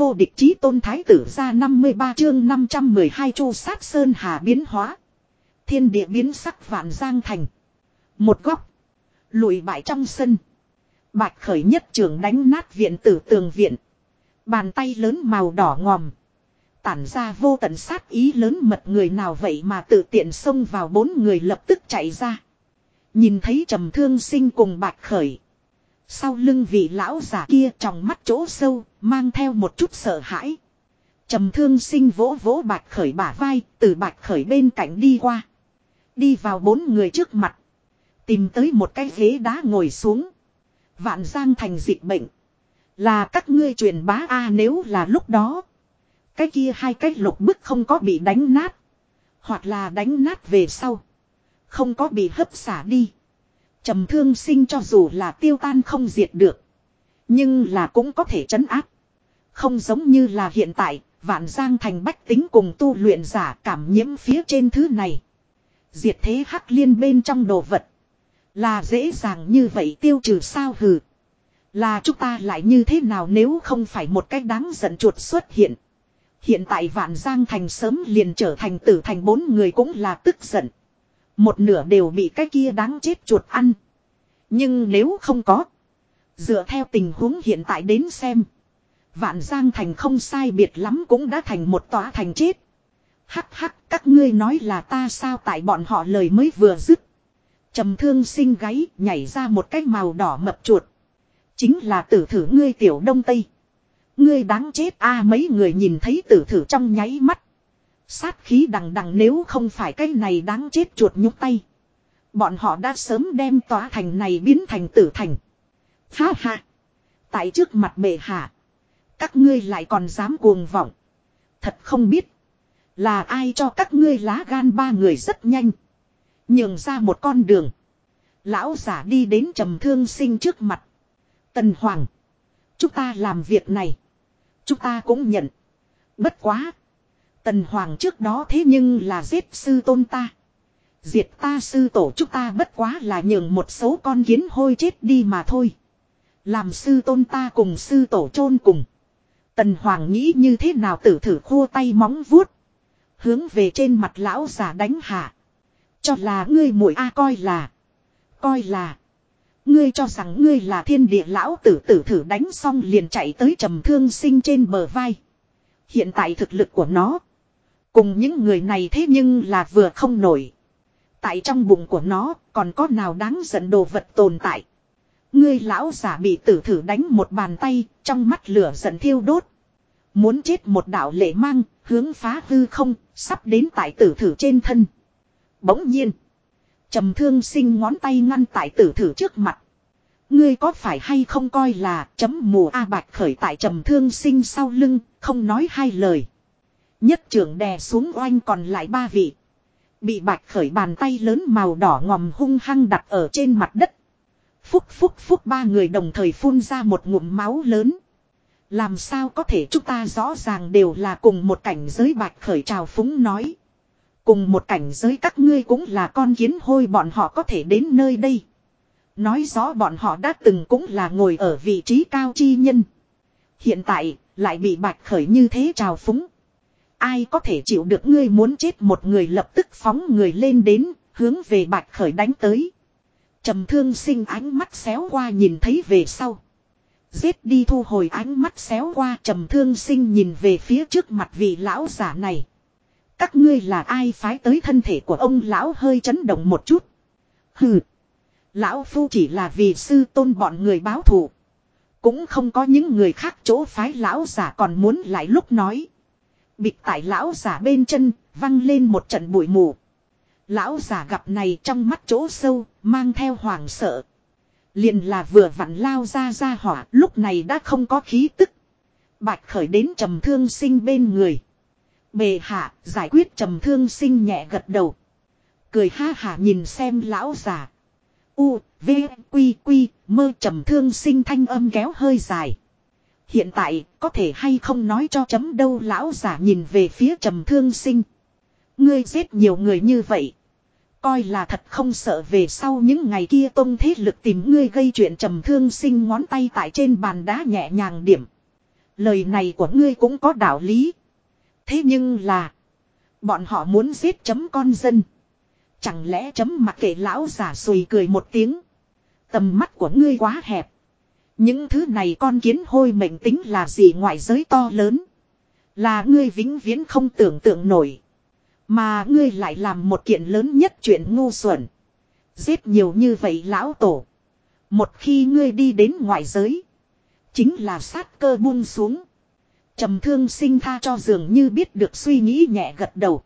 vô địch chí tôn thái tử ra 53 chương 512 chu sát sơn hà biến hóa. Thiên địa biến sắc vạn giang thành. Một góc. Lùi bại trong sân. Bạch khởi nhất trường đánh nát viện tử tường viện. Bàn tay lớn màu đỏ ngòm. Tản ra vô tận sát ý lớn mật người nào vậy mà tự tiện xông vào bốn người lập tức chạy ra. Nhìn thấy trầm thương sinh cùng bạch khởi. Sau lưng vị lão giả kia trong mắt chỗ sâu, mang theo một chút sợ hãi. Trầm thương sinh vỗ vỗ bạch khởi bả vai, từ bạch khởi bên cạnh đi qua. Đi vào bốn người trước mặt. Tìm tới một cái ghế đá ngồi xuống. Vạn giang thành dịch bệnh. Là các ngươi truyền bá A nếu là lúc đó. Cái kia hai cái lục bức không có bị đánh nát. Hoặc là đánh nát về sau. Không có bị hấp xả đi trầm thương sinh cho dù là tiêu tan không diệt được. Nhưng là cũng có thể chấn áp. Không giống như là hiện tại, vạn giang thành bách tính cùng tu luyện giả cảm nhiễm phía trên thứ này. Diệt thế hắc liên bên trong đồ vật. Là dễ dàng như vậy tiêu trừ sao hừ. Là chúng ta lại như thế nào nếu không phải một cách đáng giận chuột xuất hiện. Hiện tại vạn giang thành sớm liền trở thành tử thành bốn người cũng là tức giận. Một nửa đều bị cái kia đáng chết chuột ăn. Nhưng nếu không có. Dựa theo tình huống hiện tại đến xem. Vạn giang thành không sai biệt lắm cũng đã thành một tòa thành chết. Hắc hắc, các ngươi nói là ta sao tại bọn họ lời mới vừa dứt. trầm thương sinh gáy, nhảy ra một cái màu đỏ mập chuột. Chính là tử thử ngươi tiểu đông tây. Ngươi đáng chết a à, mấy người nhìn thấy tử thử trong nháy mắt. Sát khí đằng đằng nếu không phải cái này đáng chết chuột nhúc tay. Bọn họ đã sớm đem tòa thành này biến thành tử thành. Ha ha. Tại trước mặt bệ hạ. Các ngươi lại còn dám cuồng vọng. Thật không biết. Là ai cho các ngươi lá gan ba người rất nhanh. Nhường ra một con đường. Lão giả đi đến trầm thương sinh trước mặt. Tần Hoàng. Chúng ta làm việc này. Chúng ta cũng nhận. Bất quá. Tần Hoàng trước đó thế nhưng là giết sư tôn ta. Diệt ta sư tổ chúng ta bất quá là nhường một số con kiến hôi chết đi mà thôi. Làm sư tôn ta cùng sư tổ chôn cùng. Tần Hoàng nghĩ như thế nào tử thử khua tay móng vuốt. Hướng về trên mặt lão giả đánh hạ. Cho là ngươi muội A coi là. Coi là. Ngươi cho rằng ngươi là thiên địa lão tử tử thử đánh xong liền chạy tới trầm thương sinh trên bờ vai. Hiện tại thực lực của nó. Cùng những người này thế nhưng là vừa không nổi. Tại trong bụng của nó còn có nào đáng giận đồ vật tồn tại. Ngươi lão giả bị tử thử đánh một bàn tay, trong mắt lửa giận thiêu đốt. Muốn chết một đạo lệ mang, hướng phá hư không, sắp đến tại tử thử trên thân. Bỗng nhiên. trầm thương sinh ngón tay ngăn tại tử thử trước mặt. Ngươi có phải hay không coi là chấm mù A bạch khởi tại trầm thương sinh sau lưng, không nói hai lời. Nhất trưởng đè xuống oanh còn lại ba vị. Bị bạch khởi bàn tay lớn màu đỏ ngòm hung hăng đặt ở trên mặt đất. Phúc phúc phúc ba người đồng thời phun ra một ngụm máu lớn. Làm sao có thể chúng ta rõ ràng đều là cùng một cảnh giới bạch khởi trào phúng nói. Cùng một cảnh giới các ngươi cũng là con kiến hôi bọn họ có thể đến nơi đây. Nói rõ bọn họ đã từng cũng là ngồi ở vị trí cao chi nhân. Hiện tại, lại bị bạch khởi như thế trào phúng. Ai có thể chịu được ngươi muốn chết một người lập tức phóng người lên đến, hướng về bạch khởi đánh tới. trầm thương sinh ánh mắt xéo qua nhìn thấy về sau. Giết đi thu hồi ánh mắt xéo qua trầm thương sinh nhìn về phía trước mặt vị lão giả này. Các ngươi là ai phái tới thân thể của ông lão hơi chấn động một chút. Hừ. Lão phu chỉ là vì sư tôn bọn người báo thù. Cũng không có những người khác chỗ phái lão giả còn muốn lại lúc nói bịch tại lão giả bên chân, văng lên một trận bụi mù. Lão giả gặp này trong mắt chỗ sâu, mang theo hoàng sợ. Liền là vừa vặn lao ra ra hỏa, lúc này đã không có khí tức. Bạch khởi đến trầm thương sinh bên người. Bề hạ, giải quyết trầm thương sinh nhẹ gật đầu. Cười ha hả nhìn xem lão giả. U, V, Quy, Quy, mơ trầm thương sinh thanh âm kéo hơi dài. Hiện tại, có thể hay không nói cho chấm đâu lão giả nhìn về phía trầm thương sinh. Ngươi giết nhiều người như vậy. Coi là thật không sợ về sau những ngày kia tông thế lực tìm ngươi gây chuyện trầm thương sinh ngón tay tại trên bàn đá nhẹ nhàng điểm. Lời này của ngươi cũng có đạo lý. Thế nhưng là. Bọn họ muốn giết chấm con dân. Chẳng lẽ chấm mặc kệ lão giả sùi cười một tiếng. Tầm mắt của ngươi quá hẹp. Những thứ này con kiến hôi mệnh tính là gì ngoại giới to lớn. Là ngươi vĩnh viễn không tưởng tượng nổi. Mà ngươi lại làm một kiện lớn nhất chuyện ngu xuẩn. Giết nhiều như vậy lão tổ. Một khi ngươi đi đến ngoại giới. Chính là sát cơ buông xuống. trầm thương sinh tha cho dường như biết được suy nghĩ nhẹ gật đầu.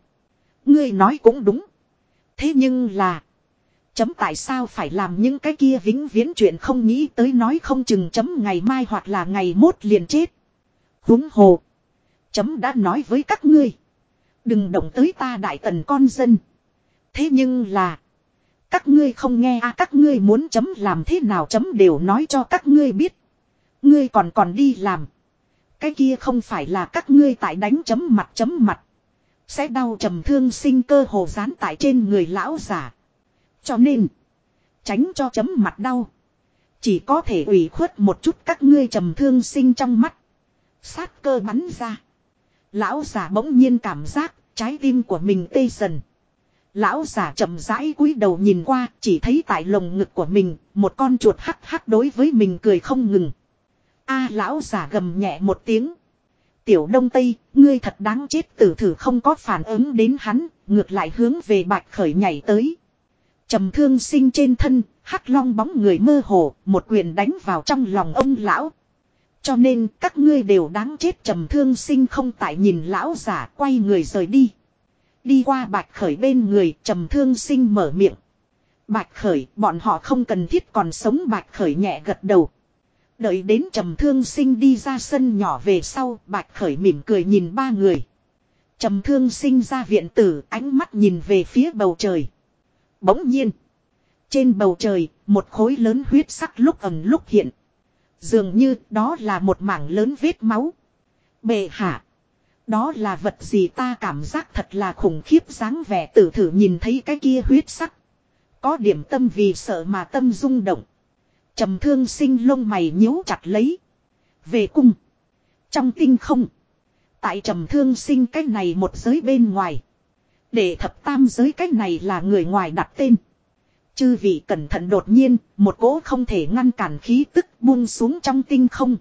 Ngươi nói cũng đúng. Thế nhưng là. Chấm tại sao phải làm những cái kia vĩnh viễn chuyện không nghĩ tới nói không chừng chấm ngày mai hoặc là ngày mốt liền chết. Húng hồ. Chấm đã nói với các ngươi. Đừng động tới ta đại tần con dân. Thế nhưng là. Các ngươi không nghe à các ngươi muốn chấm làm thế nào chấm đều nói cho các ngươi biết. Ngươi còn còn đi làm. Cái kia không phải là các ngươi tại đánh chấm mặt chấm mặt. Sẽ đau trầm thương sinh cơ hồ dán tại trên người lão giả. Cho nên. Tránh cho chấm mặt đau. Chỉ có thể ủy khuất một chút các ngươi trầm thương sinh trong mắt. Sát cơ bắn ra. Lão giả bỗng nhiên cảm giác trái tim của mình tê dần. Lão giả chậm rãi cúi đầu nhìn qua, chỉ thấy tại lồng ngực của mình, một con chuột hắc hắc đối với mình cười không ngừng. A lão giả gầm nhẹ một tiếng. Tiểu Đông Tây, ngươi thật đáng chết tử thử không có phản ứng đến hắn, ngược lại hướng về bạch khởi nhảy tới trầm thương sinh trên thân, hắc long bóng người mơ hồ, một quyền đánh vào trong lòng ông lão. Cho nên các ngươi đều đáng chết trầm thương sinh không tại nhìn lão giả quay người rời đi. Đi qua bạch khởi bên người trầm thương sinh mở miệng. Bạch khởi bọn họ không cần thiết còn sống bạch khởi nhẹ gật đầu. Đợi đến trầm thương sinh đi ra sân nhỏ về sau bạch khởi mỉm cười nhìn ba người. Trầm thương sinh ra viện tử ánh mắt nhìn về phía bầu trời. Bỗng nhiên. Trên bầu trời, một khối lớn huyết sắc lúc ẩn lúc hiện. Dường như đó là một mảng lớn vết máu. Bệ hạ. Đó là vật gì ta cảm giác thật là khủng khiếp dáng vẻ tử thử nhìn thấy cái kia huyết sắc. Có điểm tâm vì sợ mà tâm rung động. trầm thương sinh lông mày nhíu chặt lấy. Về cung. Trong tinh không. Tại trầm thương sinh cái này một giới bên ngoài. Để thập tam giới cách này là người ngoài đặt tên. Chư vị cẩn thận đột nhiên, một cỗ không thể ngăn cản khí tức buông xuống trong tinh không.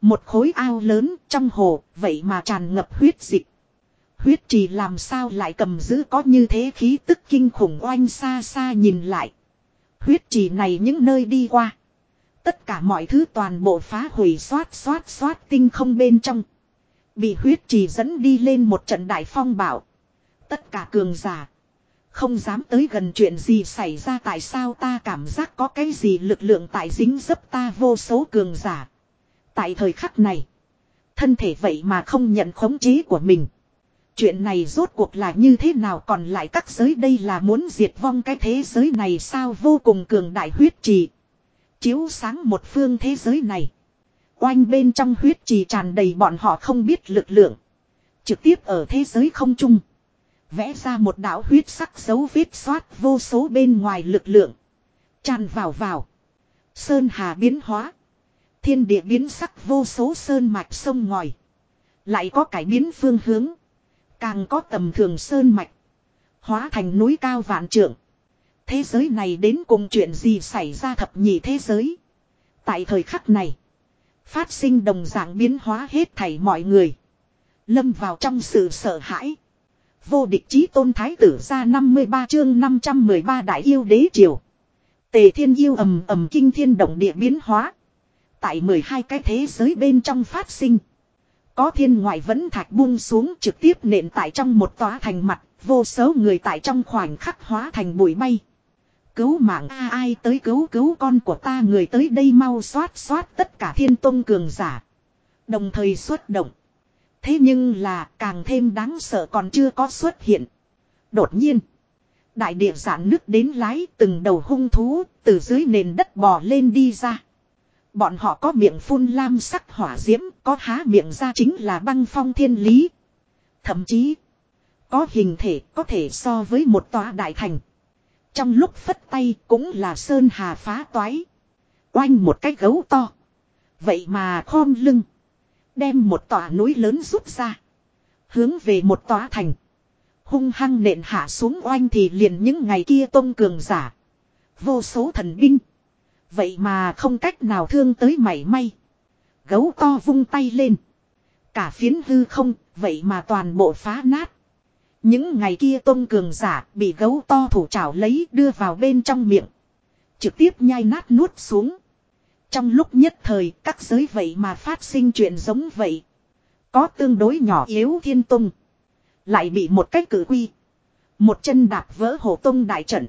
Một khối ao lớn trong hồ, vậy mà tràn ngập huyết dịch. Huyết trì làm sao lại cầm giữ có như thế khí tức kinh khủng oanh xa xa nhìn lại. Huyết trì này những nơi đi qua. Tất cả mọi thứ toàn bộ phá hủy xoát xoát xoát tinh không bên trong. Bị huyết trì dẫn đi lên một trận đại phong bảo. Tất cả cường giả. Không dám tới gần chuyện gì xảy ra tại sao ta cảm giác có cái gì lực lượng tại dính dấp ta vô số cường giả. Tại thời khắc này. Thân thể vậy mà không nhận khống chế của mình. Chuyện này rốt cuộc là như thế nào còn lại các giới đây là muốn diệt vong cái thế giới này sao vô cùng cường đại huyết trì. Chiếu sáng một phương thế giới này. Oanh bên trong huyết trì tràn đầy bọn họ không biết lực lượng. Trực tiếp ở thế giới không chung. Vẽ ra một đạo huyết sắc dấu vết xoát vô số bên ngoài lực lượng. Tràn vào vào. Sơn hà biến hóa. Thiên địa biến sắc vô số sơn mạch sông ngòi. Lại có cải biến phương hướng. Càng có tầm thường sơn mạch. Hóa thành núi cao vạn trượng. Thế giới này đến cùng chuyện gì xảy ra thập nhị thế giới. Tại thời khắc này. Phát sinh đồng dạng biến hóa hết thảy mọi người. Lâm vào trong sự sợ hãi. Vô địch chí tôn thái tử ra 53 chương 513 đại yêu đế triều. Tề thiên yêu ầm ầm kinh thiên động địa biến hóa. Tại 12 cái thế giới bên trong phát sinh. Có thiên ngoại vẫn thạch buông xuống trực tiếp nện tại trong một tòa thành mặt, vô số người tại trong khoảnh khắc hóa thành bụi bay. Cứu mạng a ai tới cứu cứu con của ta người tới đây mau xoát xoát tất cả thiên tôn cường giả. Đồng thời xuất động. Thế nhưng là càng thêm đáng sợ còn chưa có xuất hiện. Đột nhiên. Đại địa giãn nước đến lái từng đầu hung thú từ dưới nền đất bò lên đi ra. Bọn họ có miệng phun lam sắc hỏa diễm, có há miệng ra chính là băng phong thiên lý. Thậm chí, có hình thể có thể so với một tòa đại thành. Trong lúc phất tay cũng là sơn hà phá toái. Oanh một cái gấu to. Vậy mà khom lưng. Đem một tòa núi lớn rút ra. Hướng về một tòa thành. Hung hăng nện hạ xuống oanh thì liền những ngày kia tôn cường giả. Vô số thần binh. Vậy mà không cách nào thương tới mảy may. Gấu to vung tay lên. Cả phiến hư không, vậy mà toàn bộ phá nát. Những ngày kia tôn cường giả bị gấu to thủ trảo lấy đưa vào bên trong miệng. Trực tiếp nhai nát nuốt xuống. Trong lúc nhất thời các giới vậy mà phát sinh chuyện giống vậy. Có tương đối nhỏ yếu thiên tung. Lại bị một cách cử quy. Một chân đạp vỡ hồ tông đại trận.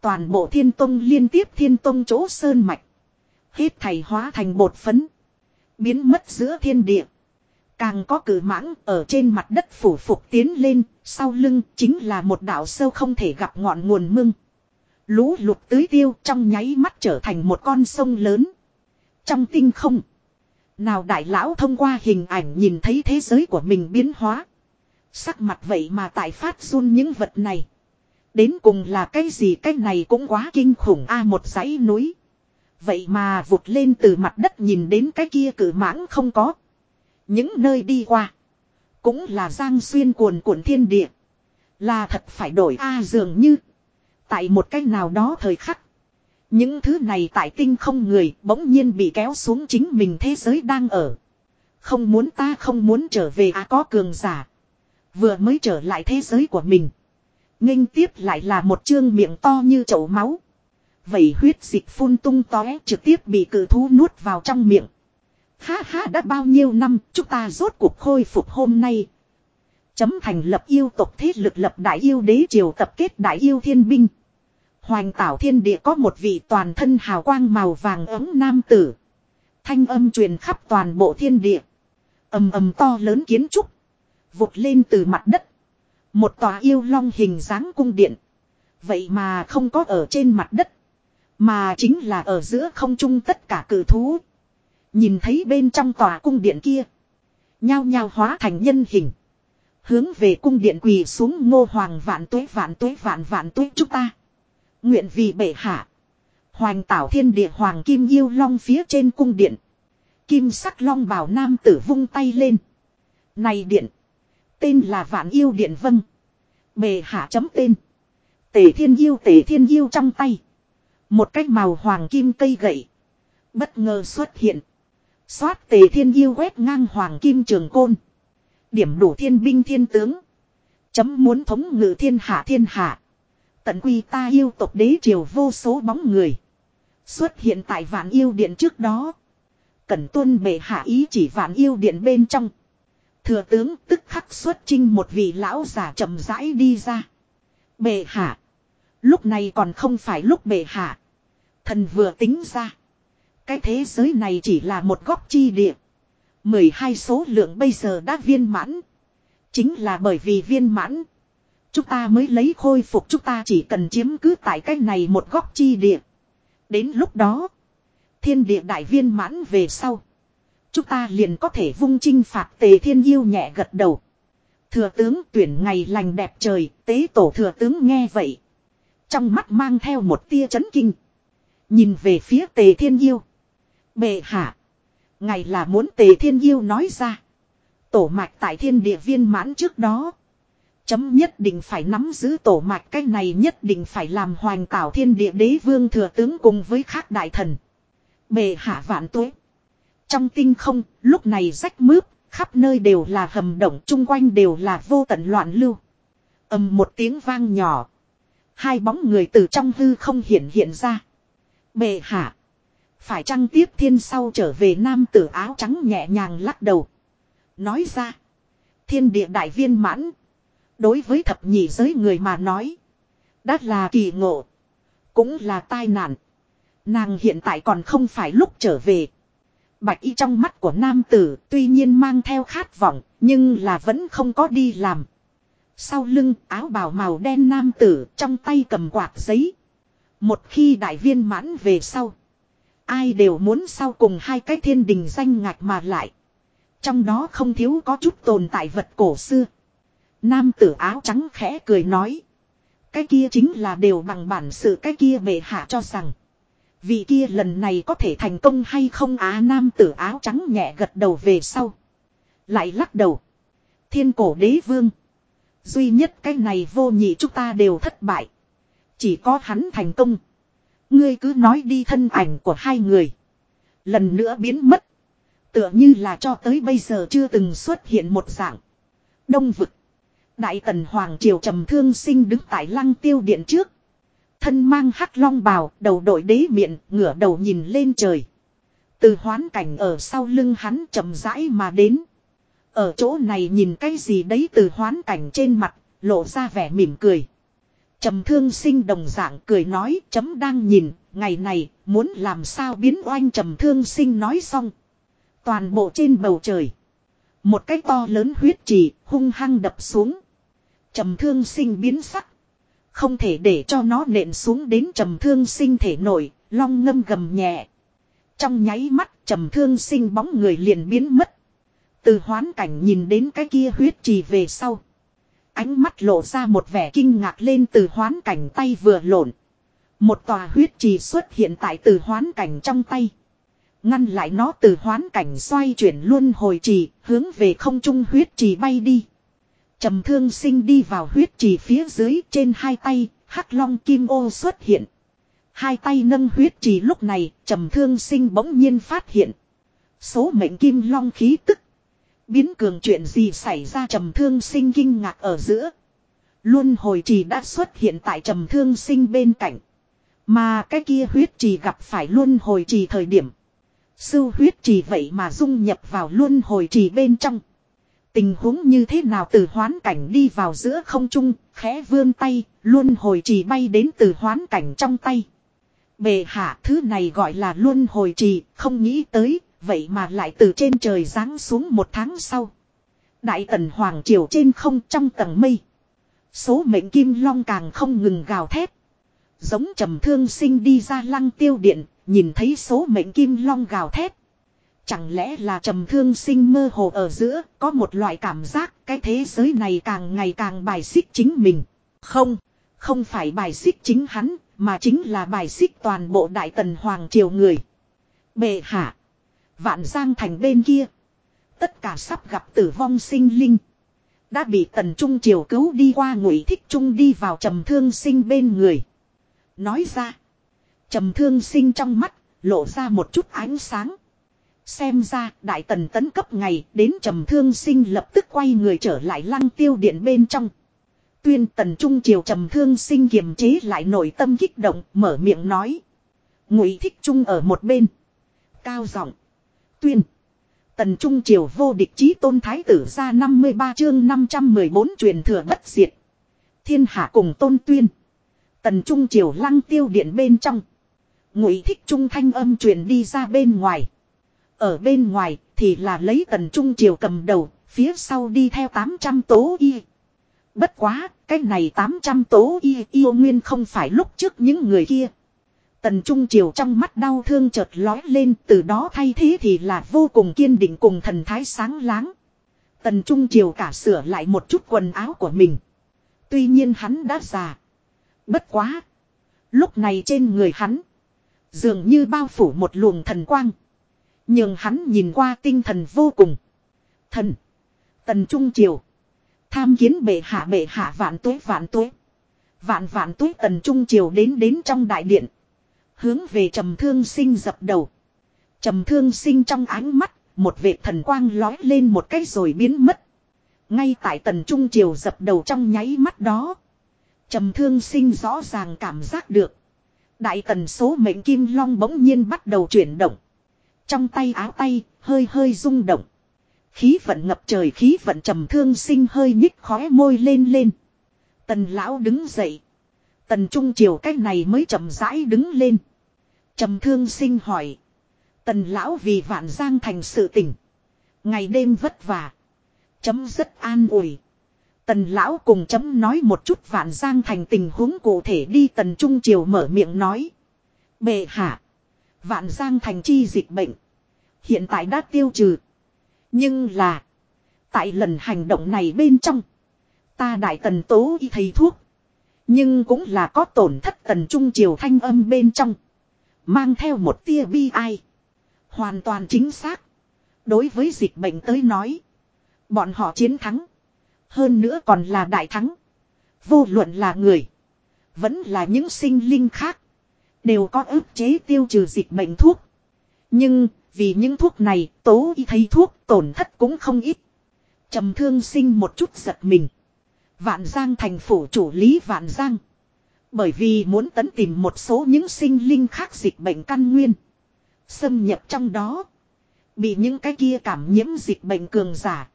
Toàn bộ thiên tông liên tiếp thiên tông chỗ sơn mạch. Hết thầy hóa thành bột phấn. Biến mất giữa thiên địa. Càng có cử mãng ở trên mặt đất phủ phục tiến lên, sau lưng chính là một đảo sâu không thể gặp ngọn nguồn mưng. Lũ lụt tưới tiêu trong nháy mắt trở thành một con sông lớn. Trong tinh không. Nào đại lão thông qua hình ảnh nhìn thấy thế giới của mình biến hóa. Sắc mặt vậy mà tại phát run những vật này. Đến cùng là cái gì, cái này cũng quá kinh khủng a, một dãy núi. Vậy mà vụt lên từ mặt đất nhìn đến cái kia cử mãng không có. Những nơi đi qua. Cũng là giang xuyên cuồn cuộn thiên địa. Là thật phải đổi a, dường như. Tại một cách nào đó thời khắc. Những thứ này tại tinh không người bỗng nhiên bị kéo xuống chính mình thế giới đang ở. Không muốn ta, không muốn trở về à có cường giả. Vừa mới trở lại thế giới của mình. nghênh tiếp lại là một chương miệng to như chậu máu. Vậy huyết dịch phun tung tóe, trực tiếp bị cử thú nuốt vào trong miệng. Ha ha, đã bao nhiêu năm, chúng ta rốt cuộc khôi phục hôm nay. Chấm thành lập yêu tộc thế lực lập đại yêu đế triều tập kết đại yêu thiên binh. Hoành tảo thiên địa có một vị toàn thân hào quang màu vàng ấm nam tử. Thanh âm truyền khắp toàn bộ thiên địa. ầm ầm to lớn kiến trúc. Vụt lên từ mặt đất. Một tòa yêu long hình dáng cung điện. Vậy mà không có ở trên mặt đất. Mà chính là ở giữa không trung tất cả cử thú. Nhìn thấy bên trong tòa cung điện kia. Nhao nhao hóa thành nhân hình. Hướng về cung điện quỳ xuống ngô hoàng vạn tuế vạn tuế vạn vạn tuế chúng ta. Nguyện vì bệ hạ. Hoành tảo thiên địa hoàng kim yêu long phía trên cung điện. Kim sắc long bảo nam tử vung tay lên. Này điện. Tên là vạn yêu điện vâng. Bệ hạ chấm tên. Tể thiên yêu tể thiên yêu trong tay. Một cách màu hoàng kim cây gậy. Bất ngờ xuất hiện. Xoát tề thiên yêu quét ngang hoàng kim trường côn. Điểm đủ thiên binh thiên tướng. Chấm muốn thống ngự thiên hạ thiên hạ. Tận quy ta yêu tộc đế triều vô số bóng người. Xuất hiện tại vạn yêu điện trước đó. Cẩn tuân bệ hạ ý chỉ vạn yêu điện bên trong. Thừa tướng tức khắc xuất trinh một vị lão già chậm rãi đi ra. Bệ hạ. Lúc này còn không phải lúc bệ hạ. Thần vừa tính ra. Cái thế giới này chỉ là một góc chi địa. 12 số lượng bây giờ đã viên mãn. Chính là bởi vì viên mãn. Chúng ta mới lấy khôi phục chúng ta chỉ cần chiếm cứ tại cái này một góc chi địa. Đến lúc đó. Thiên địa đại viên mãn về sau. Chúng ta liền có thể vung chinh phạt tề thiên yêu nhẹ gật đầu. Thừa tướng tuyển ngày lành đẹp trời, tế tổ thừa tướng nghe vậy. Trong mắt mang theo một tia chấn kinh. Nhìn về phía tề thiên yêu. Bệ hạ. Ngày là muốn tề thiên yêu nói ra. Tổ mạch tại thiên địa viên mãn trước đó. Chấm nhất định phải nắm giữ tổ mạch cái này nhất định phải làm hoành tảo thiên địa đế vương thừa tướng cùng với khác đại thần. Bệ hạ vạn tuế. Trong tinh không, lúc này rách mướp, khắp nơi đều là hầm động chung quanh đều là vô tận loạn lưu. ầm một tiếng vang nhỏ. Hai bóng người từ trong hư không hiện hiện ra. Bệ hạ. Phải chăng tiếp thiên sau trở về nam tử áo trắng nhẹ nhàng lắc đầu. Nói ra. Thiên địa đại viên mãn. Đối với thập nhị giới người mà nói. Đã là kỳ ngộ. Cũng là tai nạn. Nàng hiện tại còn không phải lúc trở về. Bạch y trong mắt của nam tử tuy nhiên mang theo khát vọng. Nhưng là vẫn không có đi làm. Sau lưng, áo bào màu đen nam tử trong tay cầm quạt giấy. Một khi đại viên mãn về sau. Ai đều muốn sau cùng hai cái thiên đình danh ngạch mà lại. Trong đó không thiếu có chút tồn tại vật cổ xưa. Nam tử áo trắng khẽ cười nói. Cái kia chính là đều bằng bản sự cái kia bệ hạ cho rằng. Vị kia lần này có thể thành công hay không á nam tử áo trắng nhẹ gật đầu về sau. Lại lắc đầu. Thiên cổ đế vương. Duy nhất cái này vô nhị chúng ta đều thất bại. Chỉ có hắn thành công. Ngươi cứ nói đi thân ảnh của hai người. Lần nữa biến mất. Tựa như là cho tới bây giờ chưa từng xuất hiện một dạng. Đông vực. Đại tần Hoàng Triều trầm thương sinh đứng tại lăng tiêu điện trước. Thân mang hắc long bào, đầu đội đế miệng, ngửa đầu nhìn lên trời. Từ hoán cảnh ở sau lưng hắn chậm rãi mà đến. Ở chỗ này nhìn cái gì đấy từ hoán cảnh trên mặt, lộ ra vẻ mỉm cười. Trầm thương sinh đồng dạng cười nói chấm đang nhìn, ngày này, muốn làm sao biến oanh trầm thương sinh nói xong. Toàn bộ trên bầu trời. Một cái to lớn huyết trì hung hăng đập xuống. Trầm thương sinh biến sắc. Không thể để cho nó nện xuống đến trầm thương sinh thể nổi, long ngâm gầm nhẹ. Trong nháy mắt trầm thương sinh bóng người liền biến mất. Từ hoán cảnh nhìn đến cái kia huyết trì về sau. Ánh mắt lộ ra một vẻ kinh ngạc lên từ hoán cảnh tay vừa lộn. Một tòa huyết trì xuất hiện tại từ hoán cảnh trong tay. Ngăn lại nó từ hoán cảnh xoay chuyển luôn hồi trì, hướng về không trung huyết trì bay đi. Trầm thương sinh đi vào huyết trì phía dưới trên hai tay, hắc long kim ô xuất hiện. Hai tay nâng huyết trì lúc này, trầm thương sinh bỗng nhiên phát hiện. Số mệnh kim long khí tức. Biến cường chuyện gì xảy ra trầm thương sinh kinh ngạc ở giữa. Luân hồi trì đã xuất hiện tại trầm thương sinh bên cạnh. Mà cái kia huyết trì gặp phải luân hồi trì thời điểm. Sư huyết trì vậy mà dung nhập vào luân hồi trì bên trong. Tình huống như thế nào từ hoán cảnh đi vào giữa không trung, khẽ vươn tay, luân hồi trì bay đến từ hoán cảnh trong tay. Bề hạ thứ này gọi là luân hồi trì, không nghĩ tới, vậy mà lại từ trên trời giáng xuống một tháng sau. Đại tần hoàng triều trên không trong tầng mây. Số mệnh kim long càng không ngừng gào thét. Giống trầm thương sinh đi ra lăng tiêu điện, nhìn thấy số mệnh kim long gào thét. Chẳng lẽ là trầm thương sinh mơ hồ ở giữa, có một loại cảm giác cái thế giới này càng ngày càng bài xích chính mình. Không, không phải bài xích chính hắn, mà chính là bài xích toàn bộ đại tần hoàng triều người. Bệ hạ. Vạn giang thành bên kia. Tất cả sắp gặp tử vong sinh linh. Đã bị tần trung triều cứu đi qua ngụy thích trung đi vào trầm thương sinh bên người. Nói ra. Trầm thương sinh trong mắt, lộ ra một chút ánh sáng. Xem ra, đại tần tấn cấp ngày đến trầm thương sinh lập tức quay người trở lại lăng tiêu điện bên trong. Tuyên tần trung triều trầm thương sinh kiềm chế lại nội tâm kích động, mở miệng nói. Ngụy thích trung ở một bên. Cao giọng Tuyên. Tần trung triều vô địch chí tôn thái tử ra 53 chương 514 truyền thừa bất diệt. Thiên hạ cùng tôn tuyên. Tần trung triều lăng tiêu điện bên trong. Ngụy thích trung thanh âm truyền đi ra bên ngoài. Ở bên ngoài thì là lấy tần trung triều cầm đầu, phía sau đi theo 800 tố y. Bất quá, cái này 800 tố y yêu nguyên không phải lúc trước những người kia. Tần Trung Triều trong mắt đau thương chợt lói lên từ đó thay thế thì là vô cùng kiên định cùng thần thái sáng láng. Tần Trung Triều cả sửa lại một chút quần áo của mình. Tuy nhiên hắn đã già. Bất quá. Lúc này trên người hắn. Dường như bao phủ một luồng thần quang. Nhưng hắn nhìn qua tinh thần vô cùng. Thần. Tần Trung Triều. Tham kiến bệ hạ bệ hạ vạn tuế vạn tuế. Vạn vạn tuế tần Trung Triều đến đến trong đại điện. Hướng về trầm thương sinh dập đầu. Trầm thương sinh trong ánh mắt. Một vệt thần quang lói lên một cái rồi biến mất. Ngay tại tần Trung Triều dập đầu trong nháy mắt đó. Trầm thương sinh rõ ràng cảm giác được. Đại tần số mệnh kim long bỗng nhiên bắt đầu chuyển động. Trong tay áo tay, hơi hơi rung động. Khí vận ngập trời khí vận trầm thương sinh hơi nhích khóe môi lên lên. Tần lão đứng dậy. Tần trung triều cách này mới chậm rãi đứng lên. Trầm thương sinh hỏi. Tần lão vì vạn giang thành sự tỉnh. Ngày đêm vất vả. Chấm rất an ủi. Tần lão cùng chấm nói một chút vạn giang thành tình huống cụ thể đi tần trung triều mở miệng nói. Bệ hạ. Vạn giang thành chi dịch bệnh. Hiện tại đã tiêu trừ. Nhưng là. Tại lần hành động này bên trong. Ta đại tần tố y thầy thuốc. Nhưng cũng là có tổn thất tần trung triều thanh âm bên trong. Mang theo một tia bi ai. Hoàn toàn chính xác. Đối với dịch bệnh tới nói. Bọn họ chiến thắng. Hơn nữa còn là đại thắng. Vô luận là người. Vẫn là những sinh linh khác. Đều có ức chế tiêu trừ dịch bệnh thuốc. Nhưng, vì những thuốc này, tố y thấy thuốc tổn thất cũng không ít. trầm thương sinh một chút giật mình. Vạn Giang thành phủ chủ lý Vạn Giang. Bởi vì muốn tấn tìm một số những sinh linh khác dịch bệnh căn nguyên. Xâm nhập trong đó. Bị những cái kia cảm nhiễm dịch bệnh cường giả.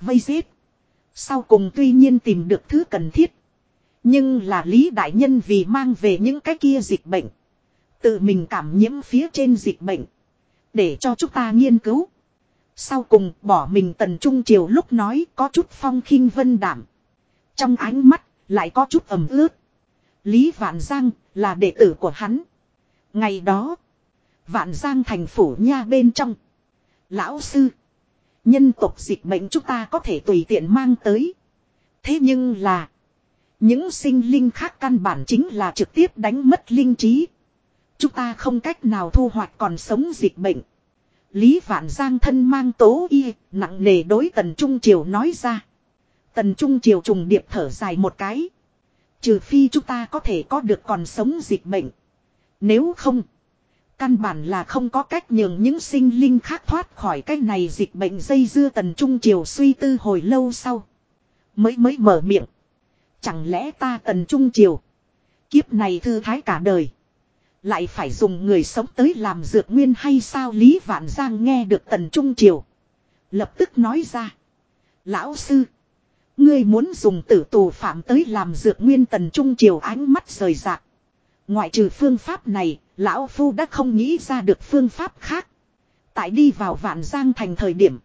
Vây giết. Sau cùng tuy nhiên tìm được thứ cần thiết. Nhưng là Lý Đại Nhân vì mang về những cái kia dịch bệnh. Tự mình cảm nhiễm phía trên dịch bệnh. Để cho chúng ta nghiên cứu. Sau cùng, bỏ mình tần trung triều lúc nói có chút phong khinh vân đảm. Trong ánh mắt, lại có chút ẩm ướt. Lý Vạn Giang là đệ tử của hắn. Ngày đó. Vạn Giang thành phủ nha bên trong. Lão sư. Nhân tộc dịch bệnh chúng ta có thể tùy tiện mang tới. Thế nhưng là. Những sinh linh khác căn bản chính là trực tiếp đánh mất linh trí. Chúng ta không cách nào thu hoạch còn sống dịch bệnh. Lý Vạn Giang thân mang tố y, nặng nề đối Tần Trung Triều nói ra. Tần Trung Triều trùng điệp thở dài một cái. Trừ phi chúng ta có thể có được còn sống dịch bệnh. Nếu không, căn bản là không có cách nhường những sinh linh khác thoát khỏi cái này dịch bệnh dây dưa Tần Trung Triều suy tư hồi lâu sau. Mới mới mở miệng. Chẳng lẽ ta Tần Trung Triều. Kiếp này thư thái cả đời. Lại phải dùng người sống tới làm dược nguyên hay sao Lý Vạn Giang nghe được Tần Trung Triều. Lập tức nói ra. Lão sư. Ngươi muốn dùng tử tù phạm tới làm dược nguyên Tần Trung Triều ánh mắt rời rạc. Ngoại trừ phương pháp này, Lão Phu đã không nghĩ ra được phương pháp khác. Tại đi vào Vạn Giang thành thời điểm.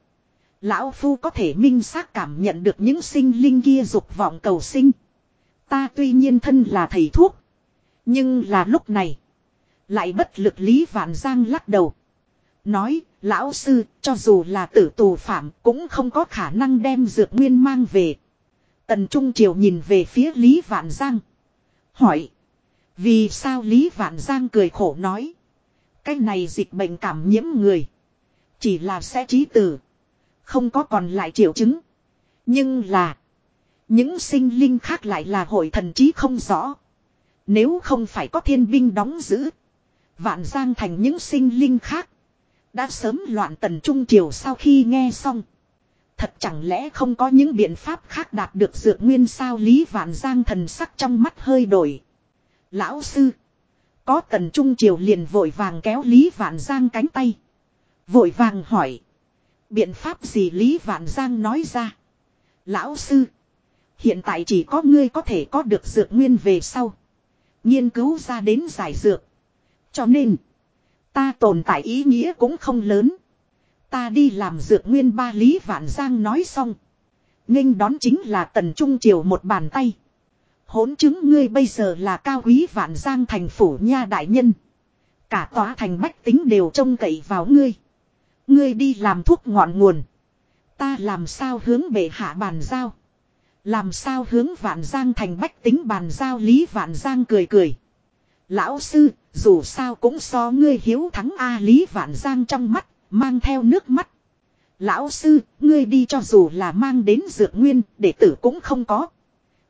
Lão Phu có thể minh xác cảm nhận được những sinh linh kia dục vọng cầu sinh. Ta tuy nhiên thân là thầy thuốc. Nhưng là lúc này. Lại bất lực Lý Vạn Giang lắc đầu. Nói, lão sư, cho dù là tử tù phạm cũng không có khả năng đem dược nguyên mang về. Tần Trung Triều nhìn về phía Lý Vạn Giang. Hỏi. Vì sao Lý Vạn Giang cười khổ nói. Cái này dịch bệnh cảm nhiễm người. Chỉ là sẽ trí tử. Không có còn lại triệu chứng. Nhưng là. Những sinh linh khác lại là hội thần trí không rõ. Nếu không phải có thiên binh đóng giữ. Vạn Giang thành những sinh linh khác. Đã sớm loạn tần trung triều sau khi nghe xong. Thật chẳng lẽ không có những biện pháp khác đạt được dược nguyên sao Lý Vạn Giang thần sắc trong mắt hơi đổi. Lão sư. Có tần trung triều liền vội vàng kéo Lý Vạn Giang cánh tay. Vội vàng hỏi. Biện pháp gì Lý Vạn Giang nói ra. Lão sư. Hiện tại chỉ có ngươi có thể có được dược nguyên về sau. Nghiên cứu ra đến giải dược. Cho nên. Ta tồn tại ý nghĩa cũng không lớn. Ta đi làm dược nguyên ba Lý Vạn Giang nói xong. nghênh đón chính là tần trung triều một bàn tay. Hỗn chứng ngươi bây giờ là cao quý Vạn Giang thành phủ nha đại nhân. Cả tòa thành bách tính đều trông cậy vào ngươi. Ngươi đi làm thuốc ngọn nguồn. Ta làm sao hướng bệ hạ bàn giao. Làm sao hướng Vạn Giang thành bách tính bàn giao Lý Vạn Giang cười cười. Lão sư, dù sao cũng so ngươi hiếu thắng A Lý Vạn Giang trong mắt, mang theo nước mắt. Lão sư, ngươi đi cho dù là mang đến dược nguyên, đệ tử cũng không có.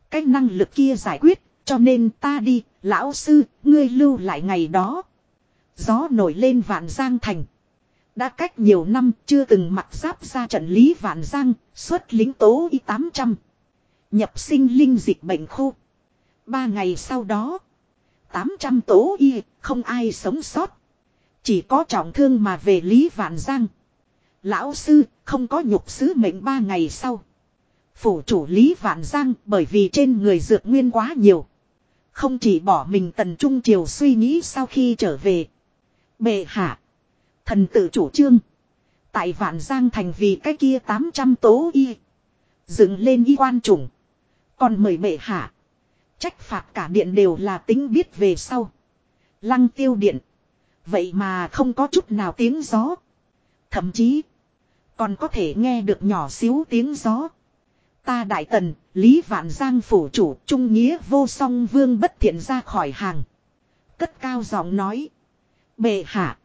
Cái năng lực kia giải quyết, cho nên ta đi, lão sư, ngươi lưu lại ngày đó. Gió nổi lên Vạn Giang thành. Đã cách nhiều năm chưa từng mặc giáp ra trận Lý Vạn Giang, xuất lính tố y 800. Nhập sinh linh dịch bệnh khu. Ba ngày sau đó. 800 tố y, không ai sống sót. Chỉ có trọng thương mà về Lý Vạn Giang. Lão sư, không có nhục sứ mệnh ba ngày sau. Phủ chủ Lý Vạn Giang bởi vì trên người dược nguyên quá nhiều. Không chỉ bỏ mình tần trung triều suy nghĩ sau khi trở về. Bệ hạ. Thần tự chủ trương. Tại Vạn Giang thành vì cái kia 800 tố y. Dựng lên y quan chủng. Còn mời bệ hạ. Trách phạt cả điện đều là tính biết về sau. Lăng tiêu điện. Vậy mà không có chút nào tiếng gió. Thậm chí. Còn có thể nghe được nhỏ xíu tiếng gió. Ta đại tần, Lý Vạn Giang phủ chủ, trung nghĩa vô song vương bất thiện ra khỏi hàng. Cất cao giọng nói. Bệ hạ.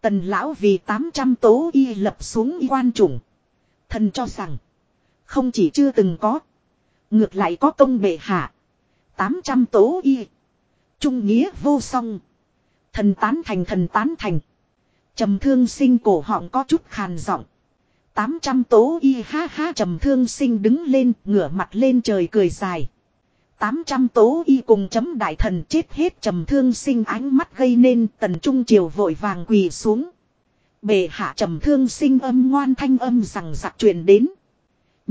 Tần lão vì 800 tố y lập xuống y quan trùng Thần cho rằng. Không chỉ chưa từng có. Ngược lại có công bệ hạ. 800 tố y. Trung nghĩa vô song. Thần tán thành thần tán thành. trầm thương sinh cổ họng có chút khàn giọng. 800 tố y ha ha, trầm thương sinh đứng lên, ngửa mặt lên trời cười dài. 800 tố y cùng chấm đại thần chết hết, trầm thương sinh ánh mắt gây nên tần trung triều vội vàng quỳ xuống. Bề hạ trầm thương sinh âm ngoan thanh âm rằng giặc truyền đến.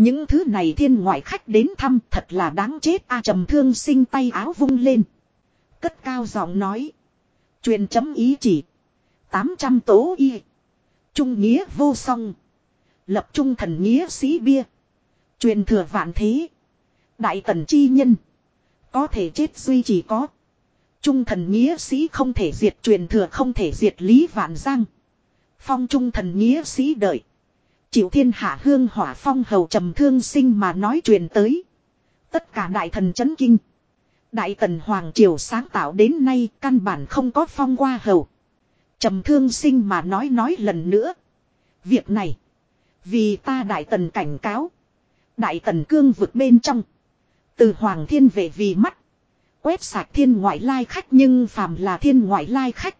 Những thứ này thiên ngoại khách đến thăm thật là đáng chết a trầm thương sinh tay áo vung lên. Cất cao giọng nói. Truyền chấm ý chỉ. 800 tố y. Trung nghĩa vô song. Lập trung thần nghĩa sĩ bia. Truyền thừa vạn thế. Đại tần chi nhân. Có thể chết duy chỉ có. Trung thần nghĩa sĩ không thể diệt, truyền thừa không thể diệt lý vạn giang. Phong trung thần nghĩa sĩ đợi. Chịu thiên hạ hương hỏa phong hầu trầm thương sinh mà nói truyền tới. Tất cả đại thần chấn kinh. Đại tần Hoàng Triều sáng tạo đến nay căn bản không có phong qua hầu. trầm thương sinh mà nói nói lần nữa. Việc này. Vì ta đại tần cảnh cáo. Đại tần cương vực bên trong. Từ Hoàng Thiên về vì mắt. Quét sạch thiên ngoại lai khách nhưng phàm là thiên ngoại lai khách.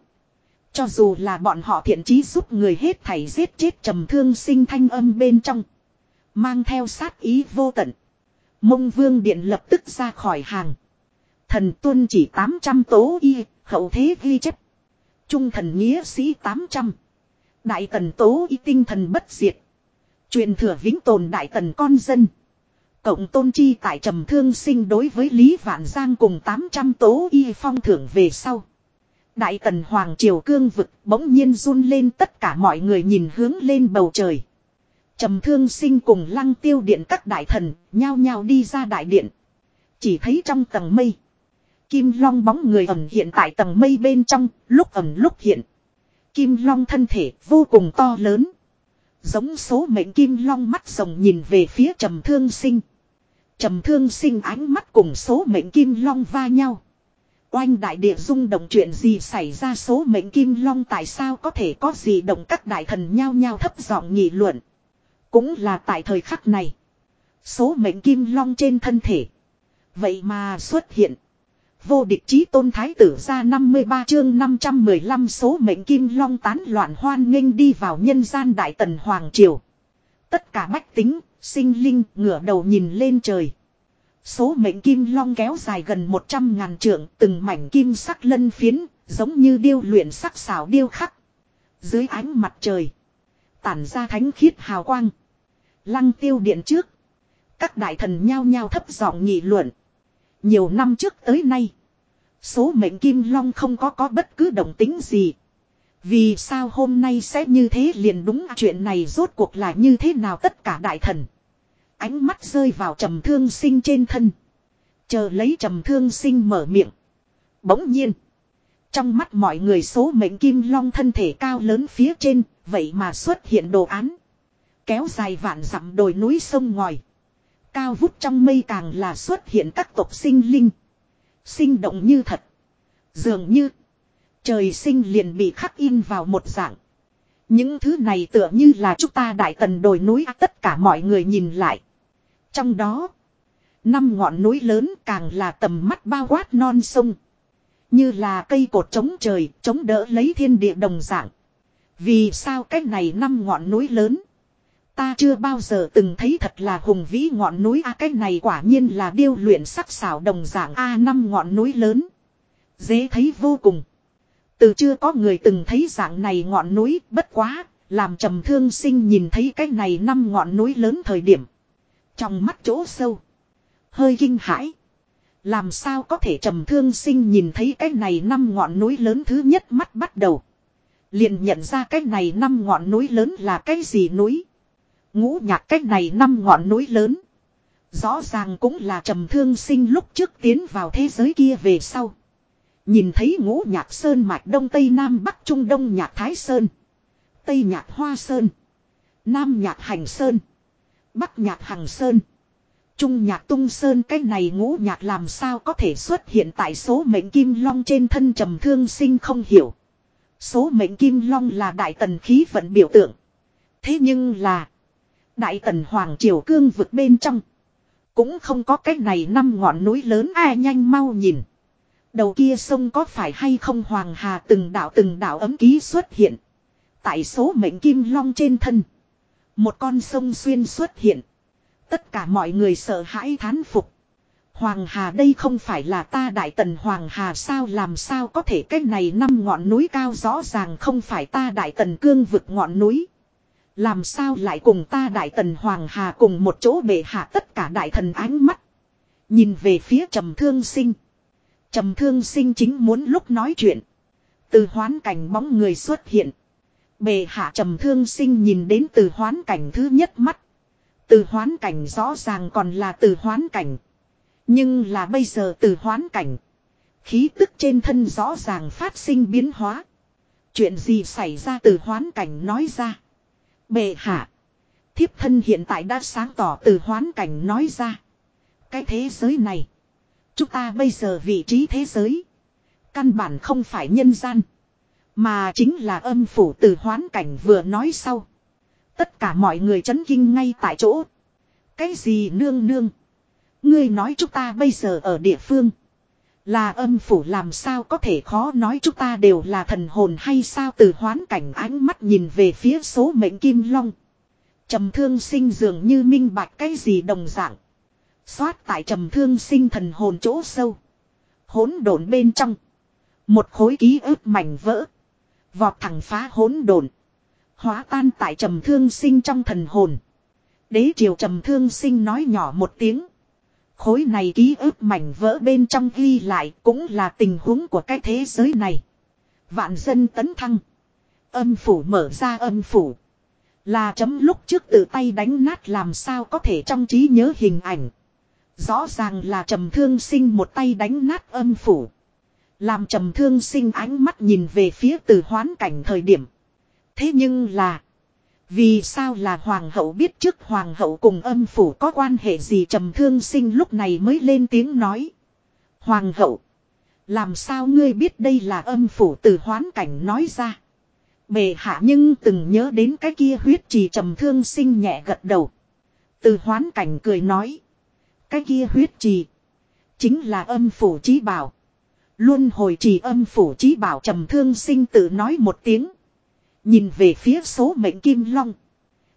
Cho dù là bọn họ thiện chí giúp người hết thảy giết chết trầm thương sinh thanh âm bên trong. Mang theo sát ý vô tận. Mông vương điện lập tức ra khỏi hàng. Thần tuân chỉ 800 tố y, hậu thế ghi chép Trung thần nghĩa sĩ 800. Đại tần tố y tinh thần bất diệt. Truyền thừa vĩnh tồn đại tần con dân. Cộng tôn chi tại trầm thương sinh đối với Lý Vạn Giang cùng 800 tố y phong thưởng về sau. Đại tần Hoàng Triều cương vực bỗng nhiên run lên tất cả mọi người nhìn hướng lên bầu trời. Trầm thương sinh cùng lăng tiêu điện các đại thần nhao nhao đi ra đại điện. Chỉ thấy trong tầng mây. Kim long bóng người ẩn hiện tại tầng mây bên trong, lúc ẩn lúc hiện. Kim long thân thể vô cùng to lớn. Giống số mệnh kim long mắt rồng nhìn về phía trầm thương sinh. Trầm thương sinh ánh mắt cùng số mệnh kim long va nhau. Oanh đại địa rung động chuyện gì xảy ra số mệnh kim long tại sao có thể có gì động các đại thần nhao nhao thấp giọng nghị luận. Cũng là tại thời khắc này. Số mệnh kim long trên thân thể. Vậy mà xuất hiện. Vô địch chí tôn thái tử ra 53 chương 515 số mệnh kim long tán loạn hoan nghênh đi vào nhân gian đại tần hoàng triều. Tất cả bách tính, sinh linh ngửa đầu nhìn lên trời. Số mệnh kim long kéo dài gần 100 ngàn trượng từng mảnh kim sắc lân phiến, giống như điêu luyện sắc xảo điêu khắc. Dưới ánh mặt trời, tản ra thánh khiết hào quang. Lăng tiêu điện trước. Các đại thần nhao nhao thấp giọng nghị luận. Nhiều năm trước tới nay. Số mệnh kim long không có có bất cứ động tính gì. Vì sao hôm nay sẽ như thế liền đúng chuyện này rốt cuộc là như thế nào tất cả đại thần. Ánh mắt rơi vào trầm thương sinh trên thân. Chờ lấy trầm thương sinh mở miệng. Bỗng nhiên. Trong mắt mọi người số mệnh kim long thân thể cao lớn phía trên, vậy mà xuất hiện đồ án. Kéo dài vạn dặm đồi núi sông ngòi. Cao vút trong mây càng là xuất hiện các tộc sinh linh. Sinh động như thật. Dường như. Trời sinh liền bị khắc in vào một dạng. Những thứ này tựa như là chúng ta đại tần đồi núi tất cả mọi người nhìn lại. Trong đó. Năm ngọn núi lớn càng là tầm mắt bao quát non sông. Như là cây cột chống trời, chống đỡ lấy thiên địa đồng dạng. Vì sao cách này năm ngọn núi lớn? Ta chưa bao giờ từng thấy thật là hùng vĩ ngọn núi a cái này quả nhiên là điêu luyện sắc xảo đồng dạng a năm ngọn núi lớn. Dễ thấy vô cùng. Từ chưa có người từng thấy dạng này ngọn núi bất quá, làm trầm thương sinh nhìn thấy cái này năm ngọn núi lớn thời điểm. Trong mắt chỗ sâu. Hơi kinh hãi. Làm sao có thể trầm thương sinh nhìn thấy cái này năm ngọn núi lớn thứ nhất mắt bắt đầu. Liền nhận ra cái này năm ngọn núi lớn là cái gì núi. Ngũ nhạc cái này năm ngọn núi lớn. Rõ ràng cũng là trầm thương sinh lúc trước tiến vào thế giới kia về sau. Nhìn thấy ngũ nhạc sơn mạch đông tây nam bắc trung đông nhạc thái sơn. Tây nhạc hoa sơn. Nam nhạc hành sơn. Bắc nhạc hằng sơn. Trung nhạc tung sơn, cái này ngũ nhạc làm sao có thể xuất hiện tại số mệnh kim long trên thân trầm thương sinh không hiểu. Số mệnh kim long là đại tần khí vận biểu tượng. Thế nhưng là. Đại tần Hoàng Triều Cương vực bên trong. Cũng không có cách này năm ngọn núi lớn ai nhanh mau nhìn. Đầu kia sông có phải hay không Hoàng Hà từng đảo từng đảo ấm ký xuất hiện. Tại số mệnh kim long trên thân. Một con sông xuyên xuất hiện. Tất cả mọi người sợ hãi thán phục. Hoàng Hà đây không phải là ta đại tần Hoàng Hà sao làm sao có thể cái này năm ngọn núi cao rõ ràng không phải ta đại tần cương vực ngọn núi. Làm sao lại cùng ta đại tần Hoàng Hà cùng một chỗ bệ hạ tất cả đại thần ánh mắt. Nhìn về phía trầm thương sinh. Trầm thương sinh chính muốn lúc nói chuyện. Từ hoán cảnh bóng người xuất hiện. Bề hạ trầm thương sinh nhìn đến từ hoán cảnh thứ nhất mắt. Từ hoán cảnh rõ ràng còn là từ hoán cảnh. Nhưng là bây giờ từ hoán cảnh. Khí tức trên thân rõ ràng phát sinh biến hóa. Chuyện gì xảy ra từ hoán cảnh nói ra. Bệ hạ. Thiếp thân hiện tại đã sáng tỏ từ hoán cảnh nói ra. Cái thế giới này. Chúng ta bây giờ vị trí thế giới. Căn bản không phải nhân gian. Mà chính là âm phủ từ hoán cảnh vừa nói sau. Tất cả mọi người chấn kinh ngay tại chỗ. Cái gì nương nương. Ngươi nói chúng ta bây giờ ở địa phương. Là âm phủ làm sao có thể khó nói chúng ta đều là thần hồn hay sao từ hoán cảnh ánh mắt nhìn về phía số mệnh kim long. trầm thương sinh dường như minh bạch cái gì đồng dạng. Xoát tại trầm thương sinh thần hồn chỗ sâu. Hỗn độn bên trong. Một khối ký ức mảnh vỡ. Vọt thẳng phá hỗn độn. Hóa tan tại trầm thương sinh trong thần hồn. Đế triều trầm thương sinh nói nhỏ một tiếng. Khối này ký ức mảnh vỡ bên trong ghi lại cũng là tình huống của cái thế giới này. Vạn dân tấn thăng. Âm phủ mở ra âm phủ. Là chấm lúc trước tự tay đánh nát làm sao có thể trong trí nhớ hình ảnh. Rõ ràng là trầm thương sinh một tay đánh nát âm phủ. Làm trầm thương sinh ánh mắt nhìn về phía từ hoán cảnh thời điểm. Thế nhưng là. Vì sao là hoàng hậu biết trước hoàng hậu cùng âm phủ có quan hệ gì trầm thương sinh lúc này mới lên tiếng nói. Hoàng hậu. Làm sao ngươi biết đây là âm phủ từ hoán cảnh nói ra. Bề hạ nhưng từng nhớ đến cái kia huyết trì trầm thương sinh nhẹ gật đầu. Từ hoán cảnh cười nói. Cái kia huyết trì. Chính là âm phủ trí bảo. Luôn hồi trì âm phủ trí bảo trầm thương sinh tự nói một tiếng. Nhìn về phía số mệnh kim long.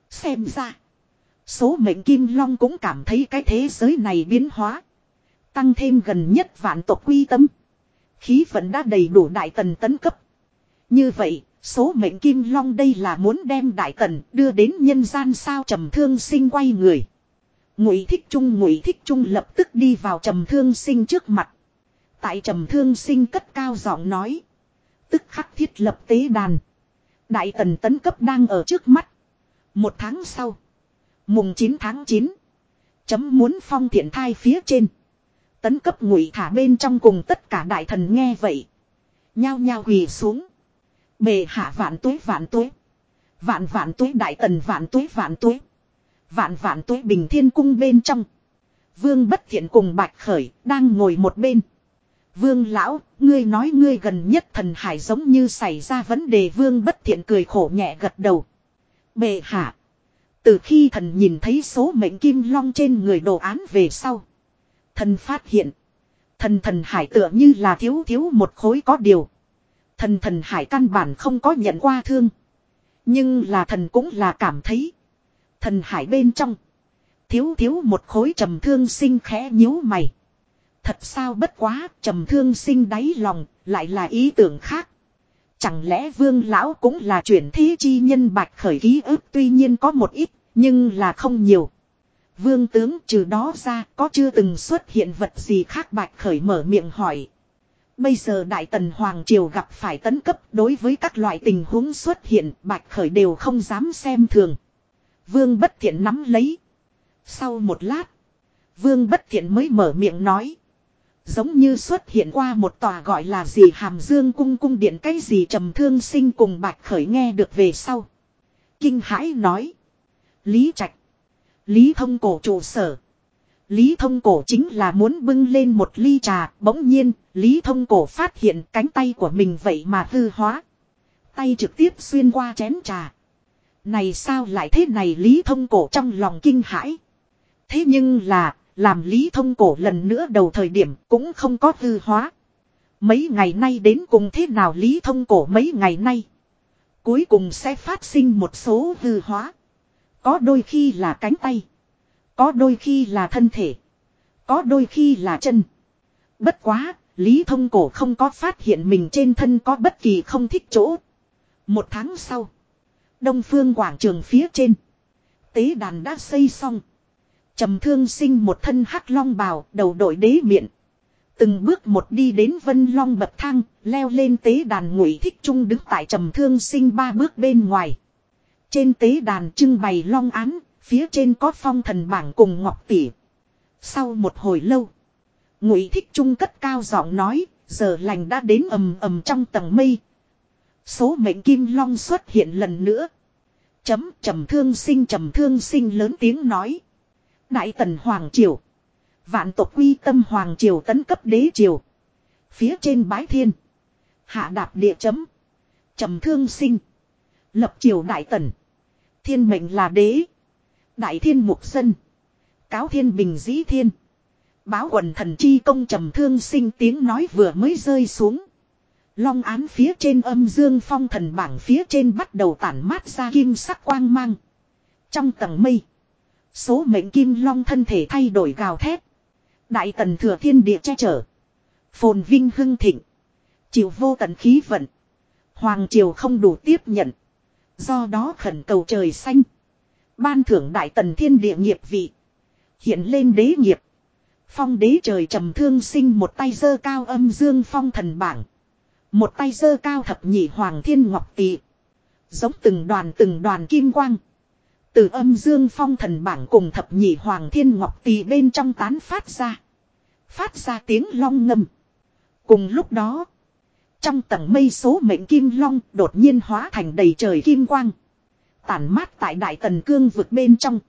Xem ra. Số mệnh kim long cũng cảm thấy cái thế giới này biến hóa. Tăng thêm gần nhất vạn tộc quy tâm. Khí vận đã đầy đủ đại tần tấn cấp. Như vậy, số mệnh kim long đây là muốn đem đại tần đưa đến nhân gian sao trầm thương sinh quay người. Ngụy thích trung ngụy thích trung lập tức đi vào trầm thương sinh trước mặt. Tại trầm thương sinh cất cao giọng nói. Tức khắc thiết lập tế đàn. Đại tần tấn cấp đang ở trước mắt. Một tháng sau. Mùng 9 tháng 9. Chấm muốn phong thiện thai phía trên. Tấn cấp ngụy thả bên trong cùng tất cả đại thần nghe vậy. Nhao nhao quỳ xuống. Bề hạ vạn tuế vạn tuế. Vạn vạn tuế đại tần vạn tuế vạn tuế. Vạn vạn tuế bình thiên cung bên trong. Vương bất thiện cùng bạch khởi đang ngồi một bên. Vương lão, ngươi nói ngươi gần nhất thần hải giống như xảy ra vấn đề vương bất thiện cười khổ nhẹ gật đầu. Bệ hạ. Từ khi thần nhìn thấy số mệnh kim long trên người đồ án về sau. Thần phát hiện. Thần thần hải tựa như là thiếu thiếu một khối có điều. Thần thần hải căn bản không có nhận qua thương. Nhưng là thần cũng là cảm thấy. Thần hải bên trong. Thiếu thiếu một khối trầm thương sinh khẽ nhíu mày. Thật sao bất quá, trầm thương sinh đáy lòng, lại là ý tưởng khác. Chẳng lẽ vương lão cũng là chuyển thế chi nhân bạch khởi ký ức tuy nhiên có một ít, nhưng là không nhiều. Vương tướng trừ đó ra có chưa từng xuất hiện vật gì khác bạch khởi mở miệng hỏi. Bây giờ Đại Tần Hoàng Triều gặp phải tấn cấp đối với các loại tình huống xuất hiện bạch khởi đều không dám xem thường. Vương bất thiện nắm lấy. Sau một lát, Vương bất thiện mới mở miệng nói. Giống như xuất hiện qua một tòa gọi là gì hàm dương cung cung điện cái gì trầm thương sinh cùng bạch khởi nghe được về sau. Kinh hãi nói. Lý trạch. Lý thông cổ trụ sở. Lý thông cổ chính là muốn bưng lên một ly trà, bỗng nhiên, Lý thông cổ phát hiện cánh tay của mình vậy mà hư hóa. Tay trực tiếp xuyên qua chén trà. Này sao lại thế này Lý Thông Cổ trong lòng kinh hãi. Thế nhưng là, làm Lý Thông Cổ lần nữa đầu thời điểm cũng không có hư hóa. Mấy ngày nay đến cùng thế nào Lý Thông Cổ mấy ngày nay. Cuối cùng sẽ phát sinh một số hư hóa. Có đôi khi là cánh tay. Có đôi khi là thân thể. Có đôi khi là chân. Bất quá, Lý Thông Cổ không có phát hiện mình trên thân có bất kỳ không thích chỗ. Một tháng sau. Đông phương quảng trường phía trên. Tế đàn đã xây xong trầm thương sinh một thân hắc long bào, đầu đội đế miệng. Từng bước một đi đến vân long bậc thang, leo lên tế đàn ngụy thích trung đứng tại trầm thương sinh ba bước bên ngoài. Trên tế đàn trưng bày long án, phía trên có phong thần bảng cùng ngọc tỷ. Sau một hồi lâu, ngụy thích trung cất cao giọng nói, giờ lành đã đến ầm ầm trong tầng mây. Số mệnh kim long xuất hiện lần nữa. Chấm trầm thương sinh trầm thương sinh lớn tiếng nói. Đại tần Hoàng Triều. Vạn tộc quy tâm Hoàng Triều tấn cấp đế triều. Phía trên bái thiên. Hạ đạp địa chấm. trầm thương sinh. Lập triều đại tần. Thiên mệnh là đế. Đại thiên mục dân. Cáo thiên bình dĩ thiên. Báo quần thần chi công trầm thương sinh tiếng nói vừa mới rơi xuống. Long án phía trên âm dương phong thần bảng phía trên bắt đầu tản mát ra kim sắc quang mang. Trong tầng mây. Số mệnh kim long thân thể thay đổi gào thét. Đại tần thừa thiên địa che chở. Phồn vinh hưng thịnh. Chịu vô tận khí vận. Hoàng triều không đủ tiếp nhận. Do đó khẩn cầu trời xanh. Ban thưởng đại tần thiên địa nghiệp vị. Hiện lên đế nghiệp. Phong đế trời trầm thương sinh một tay dơ cao âm dương phong thần bảng. Một tay dơ cao thập nhị hoàng thiên ngọc tỵ Giống từng đoàn từng đoàn kim quang. Từ âm dương phong thần bảng cùng thập nhị hoàng thiên ngọc tỳ bên trong tán phát ra. Phát ra tiếng long ngâm. Cùng lúc đó. Trong tầng mây số mệnh kim long đột nhiên hóa thành đầy trời kim quang. Tản mát tại đại tần cương vực bên trong.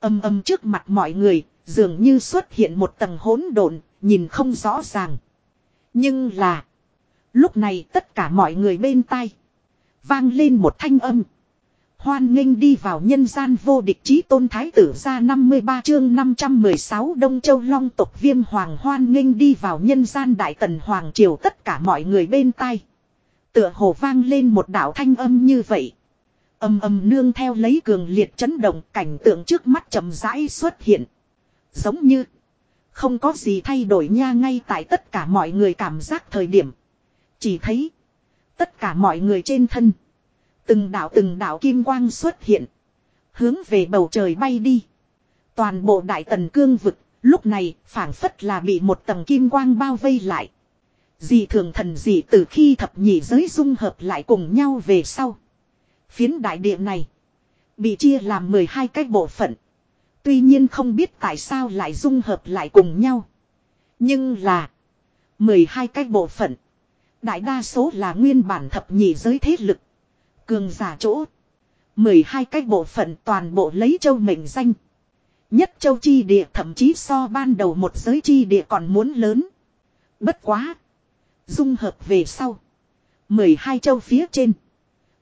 Âm âm trước mặt mọi người, dường như xuất hiện một tầng hỗn độn, nhìn không rõ ràng. Nhưng là. Lúc này tất cả mọi người bên tai. Vang lên một thanh âm. Hoan nghênh đi vào nhân gian vô địch chí tôn thái tử ra 53 chương 516 Đông Châu Long tộc viêm hoàng hoan nghênh đi vào nhân gian đại tần hoàng triều tất cả mọi người bên tai. Tựa hồ vang lên một đạo thanh âm như vậy. Âm âm nương theo lấy cường liệt chấn động, cảnh tượng trước mắt chậm rãi xuất hiện. Giống như, không có gì thay đổi nha, ngay tại tất cả mọi người cảm giác thời điểm. Chỉ thấy, tất cả mọi người trên thân Từng đạo từng đạo kim quang xuất hiện. Hướng về bầu trời bay đi. Toàn bộ đại tần cương vực, lúc này phảng phất là bị một tầng kim quang bao vây lại. Dị thường thần dị từ khi thập nhị giới dung hợp lại cùng nhau về sau. Phiến đại địa này bị chia làm 12 cái bộ phận. Tuy nhiên không biết tại sao lại dung hợp lại cùng nhau. Nhưng là 12 cái bộ phận. Đại đa số là nguyên bản thập nhị giới thế lực. Cường giả chỗ. 12 cái bộ phận toàn bộ lấy châu mệnh danh. Nhất châu chi địa thậm chí so ban đầu một giới chi địa còn muốn lớn. Bất quá. Dung hợp về sau. 12 châu phía trên.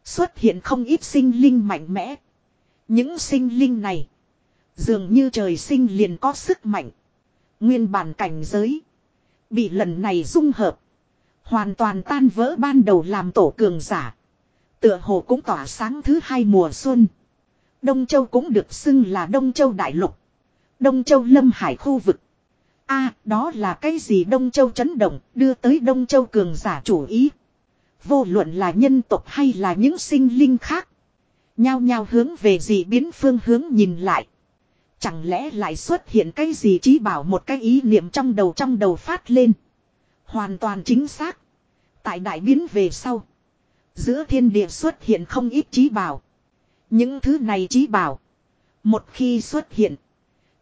Xuất hiện không ít sinh linh mạnh mẽ. Những sinh linh này. Dường như trời sinh liền có sức mạnh. Nguyên bản cảnh giới. Bị lần này dung hợp. Hoàn toàn tan vỡ ban đầu làm tổ cường giả. Tựa hồ cũng tỏa sáng thứ hai mùa xuân. Đông Châu cũng được xưng là Đông Châu Đại Lục. Đông Châu Lâm Hải khu vực. a đó là cái gì Đông Châu chấn động, đưa tới Đông Châu cường giả chủ ý. Vô luận là nhân tộc hay là những sinh linh khác. Nhao nhao hướng về gì biến phương hướng nhìn lại. Chẳng lẽ lại xuất hiện cái gì trí bảo một cái ý niệm trong đầu trong đầu phát lên. Hoàn toàn chính xác. Tại đại biến về sau. Giữa thiên địa xuất hiện không ít trí bảo. Những thứ này trí bảo. Một khi xuất hiện.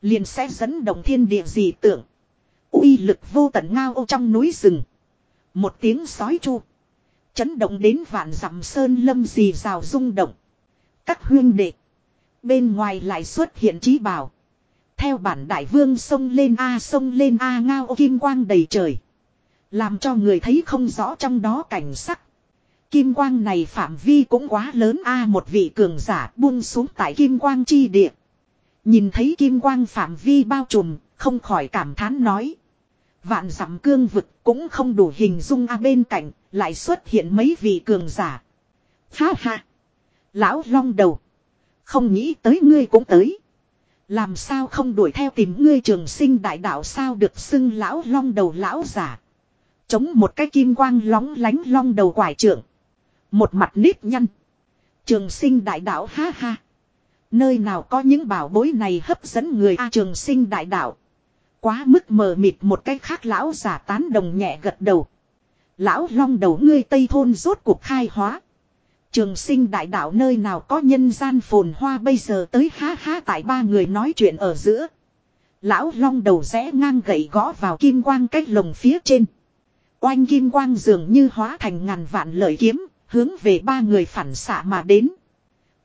Liền sẽ dẫn động thiên địa dị tưởng. uy lực vô tận ngao ô trong núi rừng. Một tiếng sói chu. Chấn động đến vạn dặm sơn lâm dì rào rung động. Các huyên đệ. Bên ngoài lại xuất hiện trí bảo. Theo bản đại vương sông lên A, sông lên A, ngao ô kim quang đầy trời. Làm cho người thấy không rõ trong đó cảnh sắc. Kim quang này phạm vi cũng quá lớn a một vị cường giả buông xuống tại kim quang chi địa. Nhìn thấy kim quang phạm vi bao trùm, không khỏi cảm thán nói. Vạn dặm cương vực cũng không đủ hình dung a bên cạnh, lại xuất hiện mấy vị cường giả. Ha ha! Lão long đầu! Không nghĩ tới ngươi cũng tới. Làm sao không đuổi theo tìm ngươi trường sinh đại đạo sao được xưng lão long đầu lão giả. Chống một cái kim quang lóng lánh long đầu quải trưởng. Một mặt nếp nhăn. Trường sinh đại đạo ha ha. Nơi nào có những bảo bối này hấp dẫn người a à, trường sinh đại đạo. Quá mức mờ mịt một cái khác lão giả tán đồng nhẹ gật đầu. Lão long đầu ngươi tây thôn rốt cuộc khai hóa. Trường sinh đại đạo nơi nào có nhân gian phồn hoa bây giờ tới ha ha tại ba người nói chuyện ở giữa. Lão long đầu rẽ ngang gậy gõ vào kim quang cách lồng phía trên. Oanh kim quang dường như hóa thành ngàn vạn lợi kiếm, hướng về ba người phản xạ mà đến.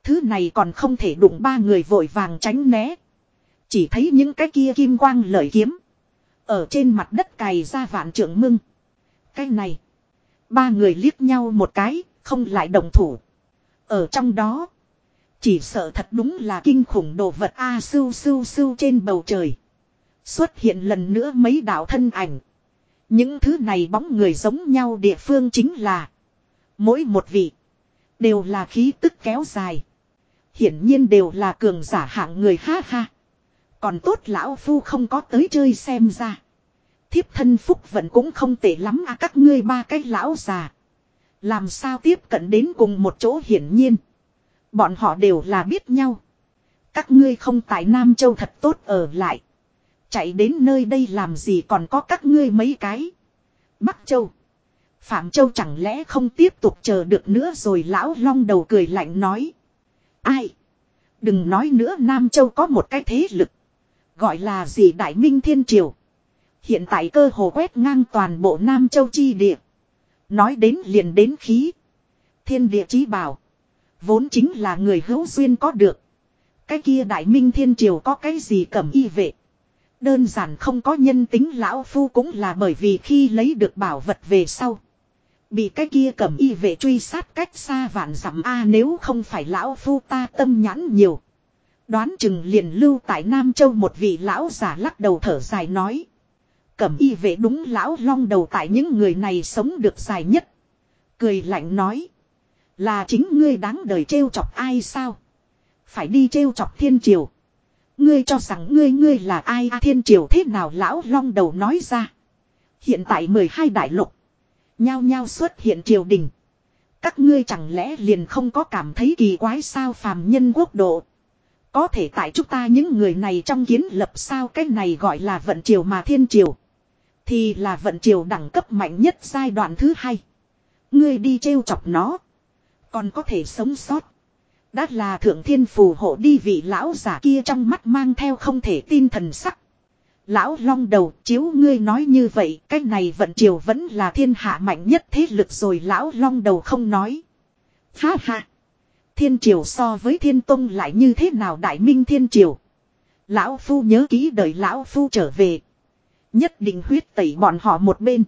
Thứ này còn không thể đụng ba người vội vàng tránh né. Chỉ thấy những cái kia kim quang lợi kiếm. Ở trên mặt đất cày ra vạn trưởng mưng. Cái này. Ba người liếc nhau một cái, không lại đồng thủ. Ở trong đó. Chỉ sợ thật đúng là kinh khủng đồ vật A à, sưu sưu sưu trên bầu trời. Xuất hiện lần nữa mấy đạo thân ảnh. Những thứ này bóng người giống nhau địa phương chính là. Mỗi một vị. Đều là khí tức kéo dài. Hiển nhiên đều là cường giả hạng người ha ha. Còn tốt lão phu không có tới chơi xem ra. Thiếp thân phúc vẫn cũng không tệ lắm à các ngươi ba cái lão già. Làm sao tiếp cận đến cùng một chỗ hiển nhiên. Bọn họ đều là biết nhau. Các ngươi không tại Nam Châu thật tốt ở lại. Chạy đến nơi đây làm gì còn có các ngươi mấy cái. Bắc Châu. Phạm Châu chẳng lẽ không tiếp tục chờ được nữa rồi lão long đầu cười lạnh nói. Ai? Đừng nói nữa Nam Châu có một cái thế lực. Gọi là gì Đại Minh Thiên Triều. Hiện tại cơ hồ quét ngang toàn bộ Nam Châu chi địa. Nói đến liền đến khí. Thiên địa chí bảo. Vốn chính là người hữu duyên có được. Cái kia Đại Minh Thiên Triều có cái gì cầm y vệ. Đơn giản không có nhân tính lão phu cũng là bởi vì khi lấy được bảo vật về sau. Bị cái kia cầm y vệ truy sát cách xa vạn dặm a nếu không phải lão phu ta tâm nhãn nhiều. Đoán chừng liền lưu tại Nam Châu một vị lão giả lắc đầu thở dài nói. Cẩm y vệ đúng lão long đầu tại những người này sống được dài nhất. Cười lạnh nói. Là chính ngươi đáng đời trêu chọc ai sao? Phải đi trêu chọc thiên triều. Ngươi cho rằng ngươi ngươi là ai a thiên triều thế nào lão long đầu nói ra. Hiện tại 12 đại lục. Nhao nhao xuất hiện triều đình. Các ngươi chẳng lẽ liền không có cảm thấy kỳ quái sao phàm nhân quốc độ. Có thể tại chúng ta những người này trong kiến lập sao cái này gọi là vận triều mà thiên triều. Thì là vận triều đẳng cấp mạnh nhất giai đoạn thứ hai. Ngươi đi trêu chọc nó. Còn có thể sống sót. Đã là thượng thiên phù hộ đi vị lão giả kia trong mắt mang theo không thể tin thần sắc. Lão long đầu, chiếu ngươi nói như vậy, cái này vận triều vẫn là thiên hạ mạnh nhất thế lực rồi, lão long đầu không nói. Ha ha. Thiên triều so với thiên tông lại như thế nào đại minh thiên triều. Lão phu nhớ ký đợi lão phu trở về. Nhất định huyết tẩy bọn họ một bên.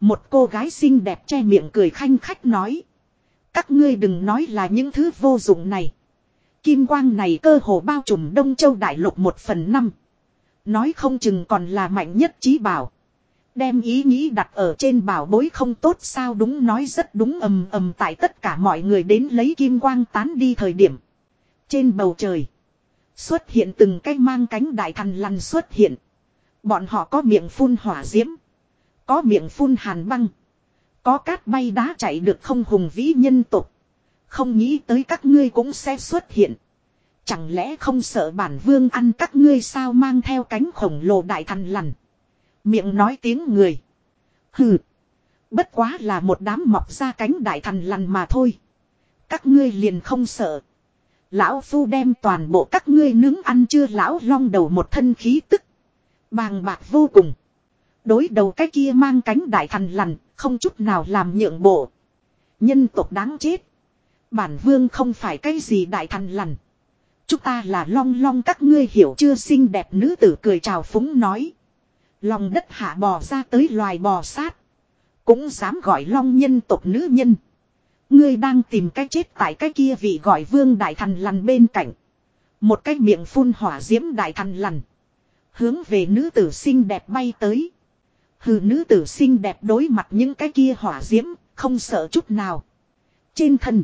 Một cô gái xinh đẹp che miệng cười khanh khách nói. Các ngươi đừng nói là những thứ vô dụng này. Kim quang này cơ hồ bao trùm Đông Châu Đại Lục một phần năm. Nói không chừng còn là mạnh nhất trí bảo. Đem ý nghĩ đặt ở trên bảo bối không tốt sao đúng nói rất đúng ầm ầm tại tất cả mọi người đến lấy kim quang tán đi thời điểm. Trên bầu trời. Xuất hiện từng cái mang cánh đại thần lằn xuất hiện. Bọn họ có miệng phun hỏa diễm. Có miệng phun hàn băng. Có cát bay đá chạy được không hùng vĩ nhân tục. Không nghĩ tới các ngươi cũng sẽ xuất hiện. Chẳng lẽ không sợ bản vương ăn các ngươi sao mang theo cánh khổng lồ đại thần lằn. Miệng nói tiếng người. Hừ. Bất quá là một đám mọc ra cánh đại thần lằn mà thôi. Các ngươi liền không sợ. Lão phu đem toàn bộ các ngươi nướng ăn chưa lão long đầu một thân khí tức. Bàng bạc vô cùng. Đối đầu cái kia mang cánh đại thần lằn, không chút nào làm nhượng bộ. Nhân tộc đáng chết. Bản vương không phải cái gì đại thần lằn. Chúng ta là long long các ngươi hiểu chưa xinh đẹp nữ tử cười chào phúng nói. Lòng đất hạ bò ra tới loài bò sát. Cũng dám gọi long nhân tộc nữ nhân. Ngươi đang tìm cái chết tại cái kia vị gọi vương đại thần lằn bên cạnh. Một cái miệng phun hỏa diễm đại thần lằn. Hướng về nữ tử xinh đẹp bay tới. Hừ nữ tử xinh đẹp đối mặt những cái kia hỏa diễm, không sợ chút nào. Trên thân.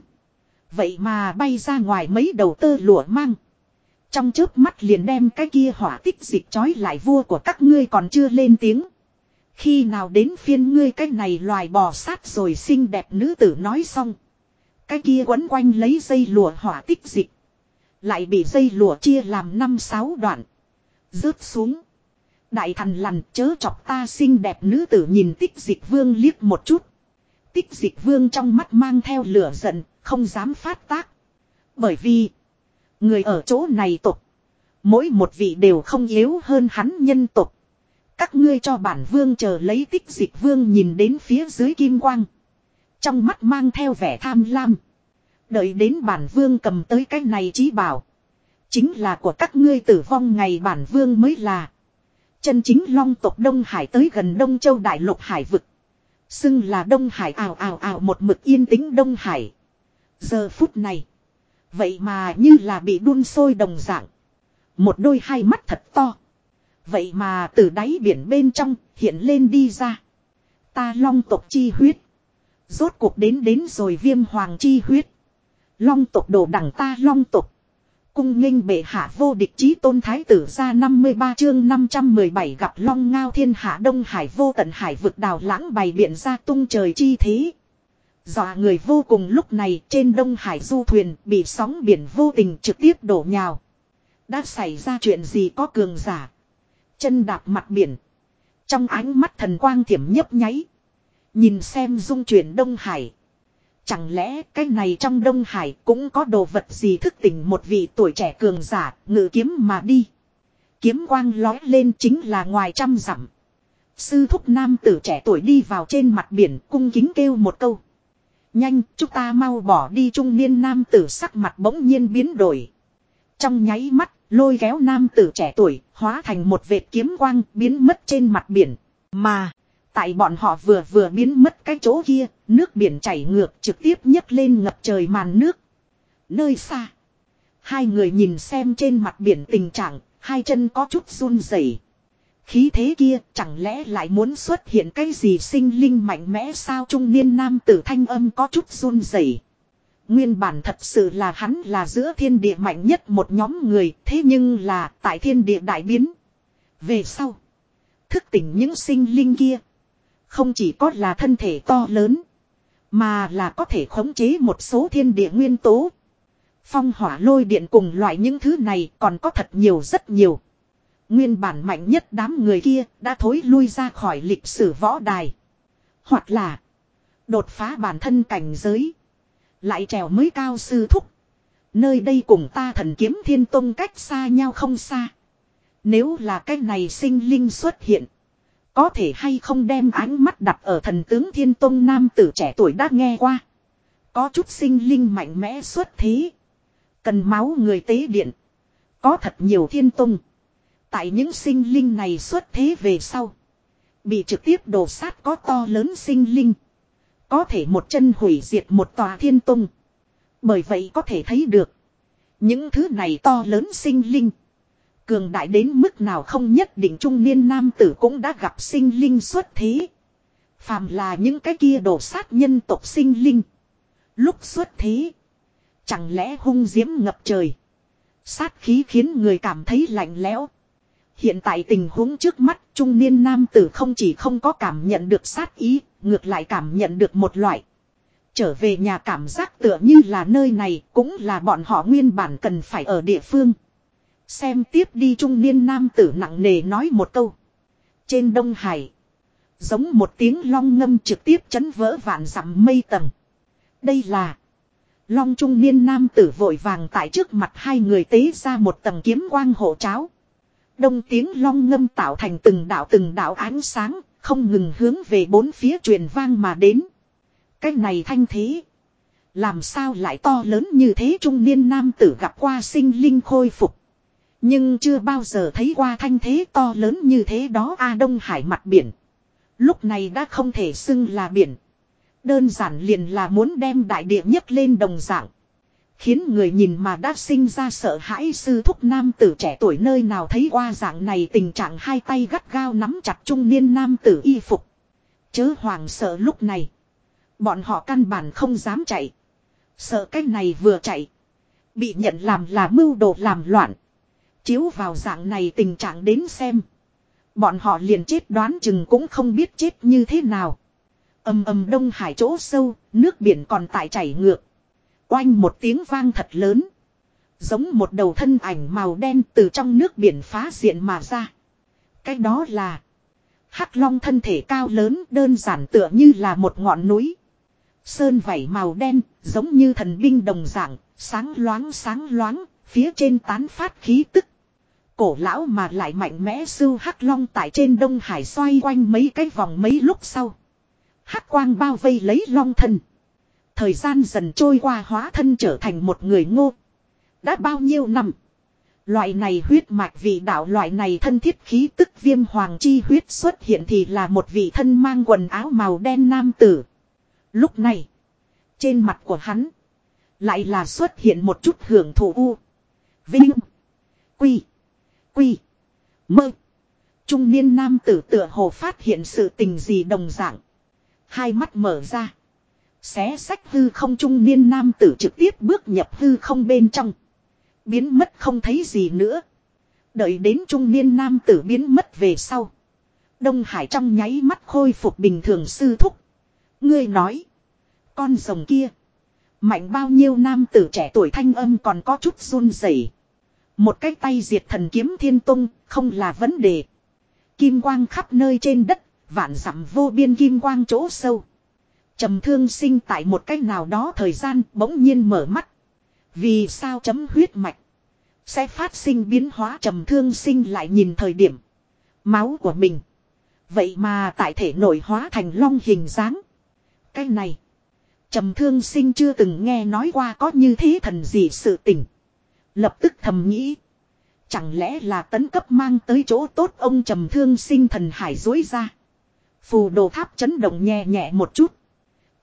Vậy mà bay ra ngoài mấy đầu tơ lụa mang. Trong chớp mắt liền đem cái kia hỏa tích dịch trói lại vua của các ngươi còn chưa lên tiếng. Khi nào đến phiên ngươi cái này loài bò sát rồi xinh đẹp nữ tử nói xong. Cái kia quấn quanh lấy dây lụa hỏa tích dịch. Lại bị dây lụa chia làm năm sáu đoạn. Rớt xuống. Đại thần lằn chớ chọc ta xinh đẹp nữ tử nhìn tích dịch vương liếc một chút. Tích dịch vương trong mắt mang theo lửa giận, không dám phát tác. Bởi vì, người ở chỗ này tục. Mỗi một vị đều không yếu hơn hắn nhân tục. Các ngươi cho bản vương chờ lấy tích dịch vương nhìn đến phía dưới kim quang. Trong mắt mang theo vẻ tham lam. Đợi đến bản vương cầm tới cái này chí bảo. Chính là của các ngươi tử vong ngày bản vương mới là. Chân chính long tộc Đông Hải tới gần Đông Châu Đại Lục Hải vực. Xưng là Đông Hải ào ào ào một mực yên tĩnh Đông Hải. Giờ phút này. Vậy mà như là bị đun sôi đồng dạng. Một đôi hai mắt thật to. Vậy mà từ đáy biển bên trong hiện lên đi ra. Ta long tộc chi huyết. Rốt cuộc đến đến rồi viêm hoàng chi huyết. Long tộc đồ đẳng ta long tộc. Cung nghênh bệ hạ vô địch chí tôn thái tử ra 53 chương 517 gặp long ngao thiên hạ đông hải vô tận hải vực đào lãng bày biện ra tung trời chi thế. Dọa người vô cùng lúc này trên đông hải du thuyền bị sóng biển vô tình trực tiếp đổ nhào. Đã xảy ra chuyện gì có cường giả. Chân đạp mặt biển. Trong ánh mắt thần quang thiểm nhấp nháy. Nhìn xem dung chuyển đông hải. Chẳng lẽ cái này trong Đông Hải cũng có đồ vật gì thức tỉnh một vị tuổi trẻ cường giả, ngự kiếm mà đi. Kiếm quang lói lên chính là ngoài trăm dặm. Sư thúc nam tử trẻ tuổi đi vào trên mặt biển, cung kính kêu một câu. Nhanh chúng ta mau bỏ đi trung niên nam tử sắc mặt bỗng nhiên biến đổi. Trong nháy mắt lôi kéo nam tử trẻ tuổi hóa thành một vệt kiếm quang biến mất trên mặt biển. Mà Tại bọn họ vừa vừa biến mất cái chỗ kia, nước biển chảy ngược trực tiếp nhấc lên ngập trời màn nước. Nơi xa, hai người nhìn xem trên mặt biển tình trạng, hai chân có chút run rẩy. Khí thế kia chẳng lẽ lại muốn xuất hiện cái gì sinh linh mạnh mẽ sao trung niên nam tử thanh âm có chút run rẩy. Nguyên bản thật sự là hắn là giữa thiên địa mạnh nhất một nhóm người thế nhưng là tại thiên địa đại biến. Về sau, thức tỉnh những sinh linh kia không chỉ có là thân thể to lớn. Mà là có thể khống chế một số thiên địa nguyên tố. Phong hỏa lôi điện cùng loại những thứ này còn có thật nhiều rất nhiều. Nguyên bản mạnh nhất đám người kia đã thối lui ra khỏi lịch sử võ đài. Hoặc là, đột phá bản thân cảnh giới. Lại trèo mới cao sư thúc. Nơi đây cùng ta thần kiếm thiên tông cách xa nhau không xa. Nếu là cái này sinh linh xuất hiện. Có thể hay không đem ánh mắt đặt ở thần tướng thiên tông nam tử trẻ tuổi đã nghe qua. Có chút sinh linh mạnh mẽ xuất thế. Cần máu người tế điện. Có thật nhiều thiên tông. Tại những sinh linh này xuất thế về sau. Bị trực tiếp đổ sát có to lớn sinh linh. Có thể một chân hủy diệt một tòa thiên tung Bởi vậy có thể thấy được. Những thứ này to lớn sinh linh. Cường đại đến mức nào không nhất định trung niên nam tử cũng đã gặp sinh linh xuất thế. Phàm là những cái kia đổ sát nhân tộc sinh linh. Lúc xuất thế. Chẳng lẽ hung diễm ngập trời. Sát khí khiến người cảm thấy lạnh lẽo. Hiện tại tình huống trước mắt trung niên nam tử không chỉ không có cảm nhận được sát ý, ngược lại cảm nhận được một loại. Trở về nhà cảm giác tựa như là nơi này cũng là bọn họ nguyên bản cần phải ở địa phương. Xem tiếp đi trung niên nam tử nặng nề nói một câu. Trên Đông Hải. Giống một tiếng long ngâm trực tiếp chấn vỡ vạn dặm mây tầng. Đây là. Long trung niên nam tử vội vàng tại trước mặt hai người tế ra một tầng kiếm quang hộ cháo. Đông tiếng long ngâm tạo thành từng đạo từng đạo ánh sáng, không ngừng hướng về bốn phía truyền vang mà đến. Cái này thanh thế. Làm sao lại to lớn như thế trung niên nam tử gặp qua sinh linh khôi phục. Nhưng chưa bao giờ thấy qua thanh thế to lớn như thế đó A Đông Hải mặt biển. Lúc này đã không thể xưng là biển. Đơn giản liền là muốn đem đại địa nhất lên đồng dạng. Khiến người nhìn mà đã sinh ra sợ hãi sư thúc nam tử trẻ tuổi nơi nào thấy qua dạng này tình trạng hai tay gắt gao nắm chặt trung niên nam tử y phục. Chớ hoàng sợ lúc này. Bọn họ căn bản không dám chạy. Sợ cái này vừa chạy. Bị nhận làm là mưu đồ làm loạn. Chiếu vào dạng này tình trạng đến xem. Bọn họ liền chết đoán chừng cũng không biết chết như thế nào. Âm âm đông hải chỗ sâu, nước biển còn tại chảy ngược. Oanh một tiếng vang thật lớn. Giống một đầu thân ảnh màu đen từ trong nước biển phá diện mà ra. Cái đó là Hắc long thân thể cao lớn đơn giản tựa như là một ngọn núi. Sơn vảy màu đen, giống như thần binh đồng dạng, sáng loáng sáng loáng, phía trên tán phát khí tức. Cổ lão mà lại mạnh mẽ sưu hắc long tại trên đông hải xoay quanh mấy cái vòng mấy lúc sau. Hắc quang bao vây lấy long thân. Thời gian dần trôi qua hóa thân trở thành một người ngô. Đã bao nhiêu năm. Loại này huyết mạch vị đạo loại này thân thiết khí tức viêm hoàng chi huyết xuất hiện thì là một vị thân mang quần áo màu đen nam tử. Lúc này, trên mặt của hắn, lại là xuất hiện một chút hưởng thụ u. Vinh, quy, quy, mơ. Trung niên nam tử tựa hồ phát hiện sự tình gì đồng dạng. Hai mắt mở ra. Xé sách hư không trung niên nam tử trực tiếp bước nhập hư không bên trong. Biến mất không thấy gì nữa. Đợi đến trung niên nam tử biến mất về sau. Đông Hải trong nháy mắt khôi phục bình thường sư thúc. Ngươi nói. Con rồng kia. Mạnh bao nhiêu nam tử trẻ tuổi thanh âm còn có chút run rẩy. Một cái tay diệt thần kiếm thiên tung, không là vấn đề. Kim quang khắp nơi trên đất. Vạn dặm vô biên kim quang chỗ sâu trầm thương sinh tại một cách nào đó thời gian bỗng nhiên mở mắt. Vì sao chấm huyết mạch. Sẽ phát sinh biến hóa trầm thương sinh lại nhìn thời điểm. Máu của mình. Vậy mà tại thể nội hóa thành long hình dáng. Cái này. Trầm thương sinh chưa từng nghe nói qua có như thế thần gì sự tình. Lập tức thầm nghĩ. Chẳng lẽ là tấn cấp mang tới chỗ tốt ông trầm thương sinh thần hải dối ra. Phù đồ tháp chấn động nhẹ nhẹ một chút.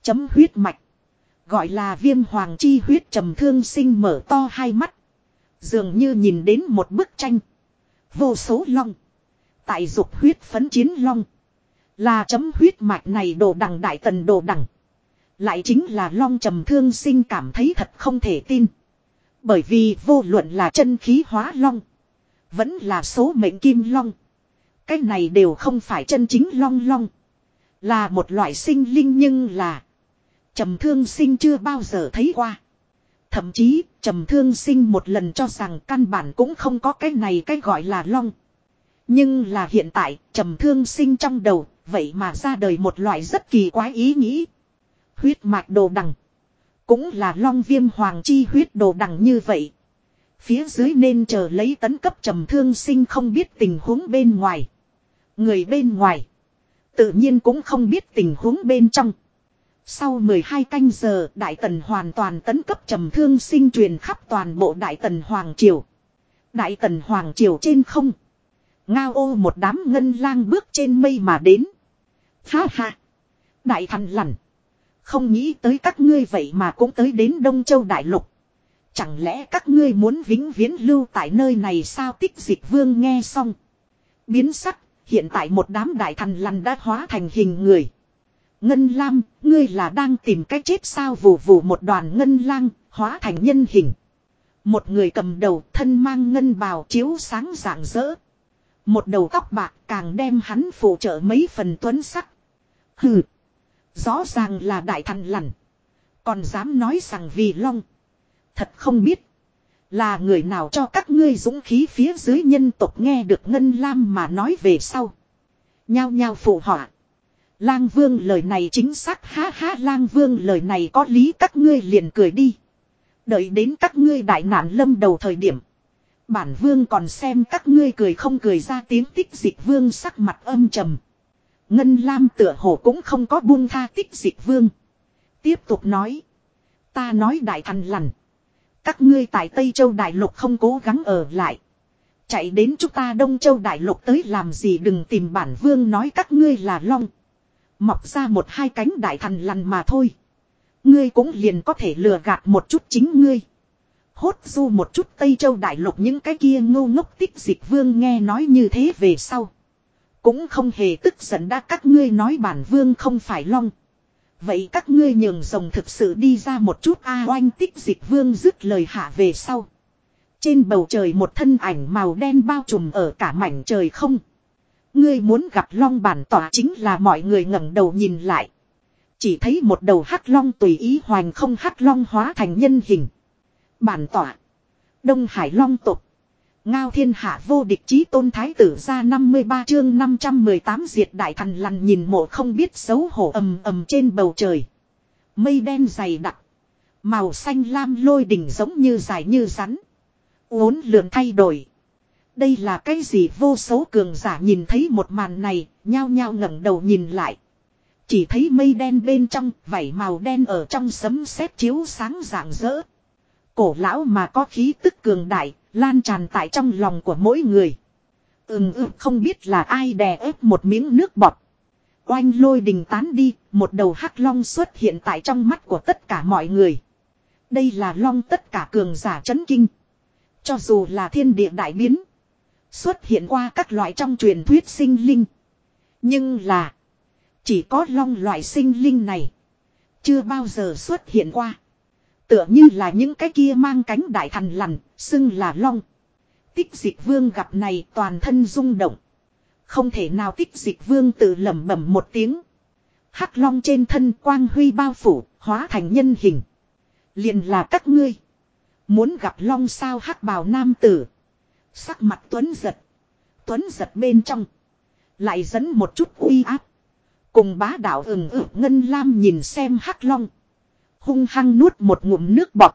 Chấm huyết mạch. Gọi là viêm hoàng chi huyết trầm thương sinh mở to hai mắt. Dường như nhìn đến một bức tranh. Vô số long. Tại dục huyết phấn chiến long. Là chấm huyết mạch này đồ đằng đại tần đồ đằng. Lại chính là long trầm thương sinh cảm thấy thật không thể tin. Bởi vì vô luận là chân khí hóa long. Vẫn là số mệnh kim long. Cái này đều không phải chân chính long long. Là một loại sinh linh nhưng là. Trầm thương sinh chưa bao giờ thấy qua. Thậm chí, trầm thương sinh một lần cho rằng căn bản cũng không có cái này cái gọi là long. Nhưng là hiện tại, trầm thương sinh trong đầu, vậy mà ra đời một loại rất kỳ quái ý nghĩ. Huyết mạch đồ đằng. Cũng là long viêm hoàng chi huyết đồ đằng như vậy. Phía dưới nên chờ lấy tấn cấp trầm thương sinh không biết tình huống bên ngoài. Người bên ngoài. Tự nhiên cũng không biết tình huống bên trong. Sau 12 canh giờ Đại Tần hoàn toàn tấn cấp trầm thương sinh truyền khắp toàn bộ Đại Tần Hoàng Triều. Đại Tần Hoàng Triều trên không. Ngao ô một đám ngân lang bước trên mây mà đến. Ha ha. Đại thần lằn. Không nghĩ tới các ngươi vậy mà cũng tới đến Đông Châu Đại Lục. Chẳng lẽ các ngươi muốn vĩnh viễn lưu tại nơi này sao tích dịch vương nghe xong. Biến sắc, hiện tại một đám đại thần lằn đã hóa thành hình người. Ngân Lam, ngươi là đang tìm cách chết sao vù vù một đoàn ngân lang, hóa thành nhân hình. Một người cầm đầu thân mang ngân bào chiếu sáng rạng rỡ. Một đầu tóc bạc càng đem hắn phụ trợ mấy phần tuấn sắc. Hừ. Rõ ràng là đại thần lằn. Còn dám nói rằng vì long. Thật không biết. Là người nào cho các ngươi dũng khí phía dưới nhân tộc nghe được Ngân Lam mà nói về sau. Nhao nhao phụ họa. Lang Vương lời này chính xác, ha ha, Lang Vương lời này có lý, các ngươi liền cười đi. Đợi đến các ngươi đại nạn lâm đầu thời điểm. Bản Vương còn xem các ngươi cười không cười ra tiếng tích dịch Vương sắc mặt âm trầm. Ngân Lam tựa hồ cũng không có buông tha tích dịch Vương. Tiếp tục nói. Ta nói đại thần lằn. Các ngươi tại Tây Châu Đại Lục không cố gắng ở lại. Chạy đến chúng ta Đông Châu Đại Lục tới làm gì đừng tìm bản vương nói các ngươi là long. Mọc ra một hai cánh đại thần lằn mà thôi. Ngươi cũng liền có thể lừa gạt một chút chính ngươi. Hốt du một chút Tây Châu Đại Lục những cái kia ngô ngốc tích dịch vương nghe nói như thế về sau. Cũng không hề tức giận đã các ngươi nói bản vương không phải long. Vậy các ngươi nhường rồng thực sự đi ra một chút a oanh tích dịch vương dứt lời hạ về sau. Trên bầu trời một thân ảnh màu đen bao trùm ở cả mảnh trời không. Ngươi muốn gặp long bản tỏa chính là mọi người ngẩng đầu nhìn lại. Chỉ thấy một đầu hắc long tùy ý hoành không hắc long hóa thành nhân hình. Bản tỏa. Đông Hải long tục. Ngao thiên hạ vô địch chí tôn thái tử ra 53 chương 518 diệt đại thần lằn nhìn mộ không biết xấu hổ ầm ầm trên bầu trời. Mây đen dày đặc. Màu xanh lam lôi đỉnh giống như dài như rắn. Uốn lượn thay đổi. Đây là cái gì vô số cường giả nhìn thấy một màn này, nhao nhao ngẩng đầu nhìn lại. Chỉ thấy mây đen bên trong, vảy màu đen ở trong sấm sét chiếu sáng rạng rỡ. Cổ lão mà có khí tức cường đại, lan tràn tại trong lòng của mỗi người. Ừm ừ không biết là ai đè ép một miếng nước bọt. Oanh lôi đình tán đi, một đầu hắc long xuất hiện tại trong mắt của tất cả mọi người. Đây là long tất cả cường giả chấn kinh. Cho dù là thiên địa đại biến. Xuất hiện qua các loại trong truyền thuyết sinh linh. Nhưng là. Chỉ có long loại sinh linh này. Chưa bao giờ xuất hiện qua. Tựa như là những cái kia mang cánh đại thần lằn, xưng là long. Tích dịch vương gặp này toàn thân rung động. Không thể nào tích dịch vương tự lẩm bẩm một tiếng. Hắc long trên thân quang huy bao phủ, hóa thành nhân hình. liền là các ngươi. Muốn gặp long sao hắc bào nam tử. Sắc mặt tuấn giật. Tuấn giật bên trong. Lại dẫn một chút uy áp. Cùng bá đạo ửng ửng ngân lam nhìn xem hắc long. Hung hăng nuốt một ngụm nước bọt.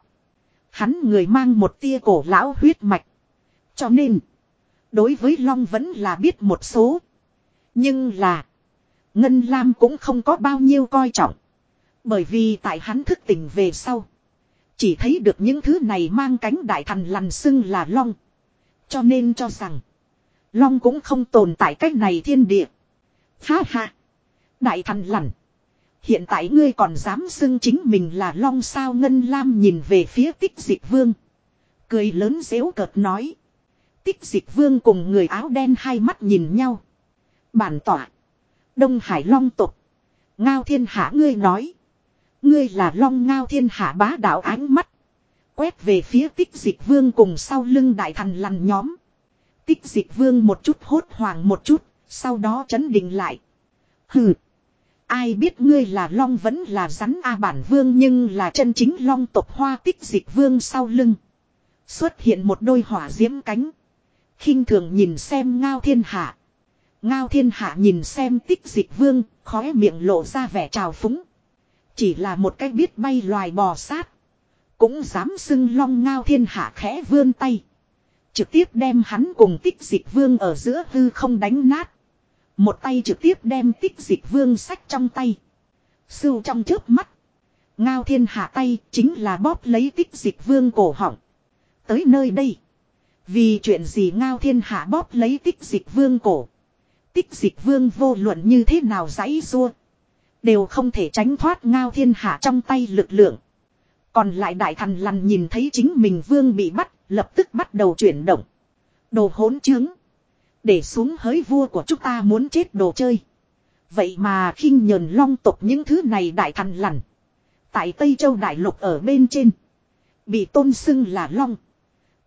Hắn người mang một tia cổ lão huyết mạch. Cho nên. Đối với long vẫn là biết một số. Nhưng là. Ngân lam cũng không có bao nhiêu coi trọng. Bởi vì tại hắn thức tỉnh về sau. Chỉ thấy được những thứ này mang cánh đại thần lằn xưng là long. Cho nên cho rằng. Long cũng không tồn tại cách này thiên địa. Ha ha. Đại thần lằn. Hiện tại ngươi còn dám xưng chính mình là long sao ngân lam nhìn về phía tích dịch vương. Cười lớn dễu cợt nói. Tích dịch vương cùng người áo đen hai mắt nhìn nhau. Bản tỏa. Đông Hải long tục. Ngao thiên hạ ngươi nói. Ngươi là long ngao thiên hạ bá đạo ánh mắt. Quét về phía tích dịch vương cùng sau lưng đại thần lằn nhóm. Tích dịch vương một chút hốt hoảng một chút, sau đó chấn định lại. Hừ. Ai biết ngươi là long vẫn là rắn A bản vương nhưng là chân chính long tộc hoa tích dịch vương sau lưng. Xuất hiện một đôi hỏa diễm cánh. khinh thường nhìn xem ngao thiên hạ. Ngao thiên hạ nhìn xem tích dịch vương, khóe miệng lộ ra vẻ trào phúng. Chỉ là một cách biết bay loài bò sát. Cũng dám xưng long ngao thiên hạ khẽ vươn tay. Trực tiếp đem hắn cùng tích dịch vương ở giữa hư không đánh nát. Một tay trực tiếp đem tích dịch vương sách trong tay. Sưu trong trước mắt. Ngao thiên hạ tay chính là bóp lấy tích dịch vương cổ họng. Tới nơi đây. Vì chuyện gì ngao thiên hạ bóp lấy tích dịch vương cổ. Tích dịch vương vô luận như thế nào giãy rua. Đều không thể tránh thoát ngao thiên hạ trong tay lực lượng. Còn lại đại thần lằn nhìn thấy chính mình vương bị bắt, lập tức bắt đầu chuyển động. Đồ hỗn trướng. Để xuống hới vua của chúng ta muốn chết đồ chơi. Vậy mà khinh nhờn long tục những thứ này đại thần lằn. Tại Tây Châu Đại Lục ở bên trên. Bị tôn xưng là long.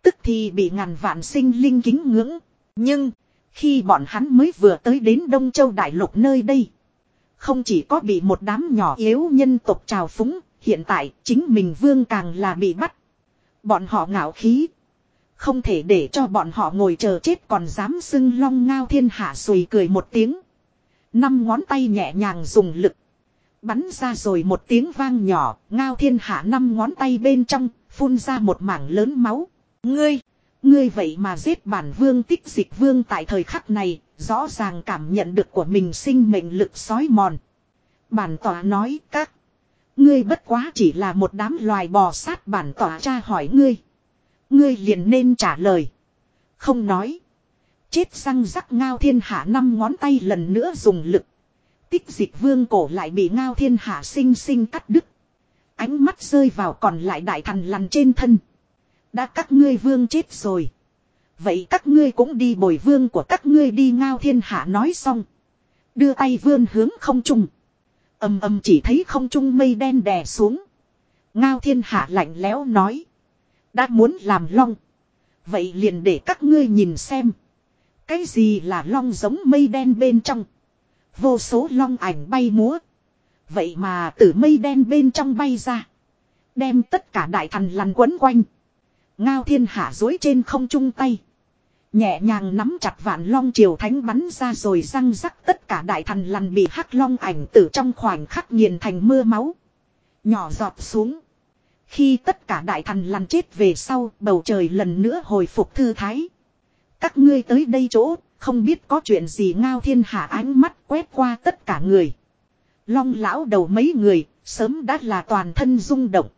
Tức thì bị ngàn vạn sinh linh kính ngưỡng. Nhưng, khi bọn hắn mới vừa tới đến Đông Châu Đại Lục nơi đây. Không chỉ có bị một đám nhỏ yếu nhân tộc trào phúng, hiện tại chính mình vương càng là bị bắt. Bọn họ ngạo khí. Không thể để cho bọn họ ngồi chờ chết còn dám xưng long ngao thiên hạ sùi cười một tiếng. Năm ngón tay nhẹ nhàng dùng lực. Bắn ra rồi một tiếng vang nhỏ, ngao thiên hạ năm ngón tay bên trong, phun ra một mảng lớn máu. Ngươi, ngươi vậy mà giết bản vương tích dịch vương tại thời khắc này, rõ ràng cảm nhận được của mình sinh mệnh lực sói mòn. Bản tỏa nói các. Ngươi bất quá chỉ là một đám loài bò sát bản tỏa cha hỏi ngươi. Ngươi liền nên trả lời. Không nói. Chết răng rắc ngao thiên hạ năm ngón tay lần nữa dùng lực. Tích dịch vương cổ lại bị ngao thiên hạ sinh sinh cắt đứt. Ánh mắt rơi vào còn lại đại thần lằn trên thân. Đã các ngươi vương chết rồi. Vậy các ngươi cũng đi bồi vương của các ngươi đi ngao thiên hạ nói xong. Đưa tay vươn hướng không trung âm âm chỉ thấy không trung mây đen đè xuống. Ngao thiên hạ lạnh lẽo nói. Đã muốn làm long. Vậy liền để các ngươi nhìn xem. Cái gì là long giống mây đen bên trong. Vô số long ảnh bay múa. Vậy mà từ mây đen bên trong bay ra. Đem tất cả đại thần lằn quấn quanh. Ngao thiên hạ dối trên không trung tay. Nhẹ nhàng nắm chặt vạn long triều thánh bắn ra rồi răng rắc tất cả đại thần lằn bị hắc long ảnh tử trong khoảnh khắc nghiền thành mưa máu. Nhỏ giọt xuống. Khi tất cả đại thần lằn chết về sau, bầu trời lần nữa hồi phục thư thái. Các ngươi tới đây chỗ, không biết có chuyện gì ngao thiên hạ ánh mắt quét qua tất cả người. Long lão đầu mấy người, sớm đã là toàn thân rung động.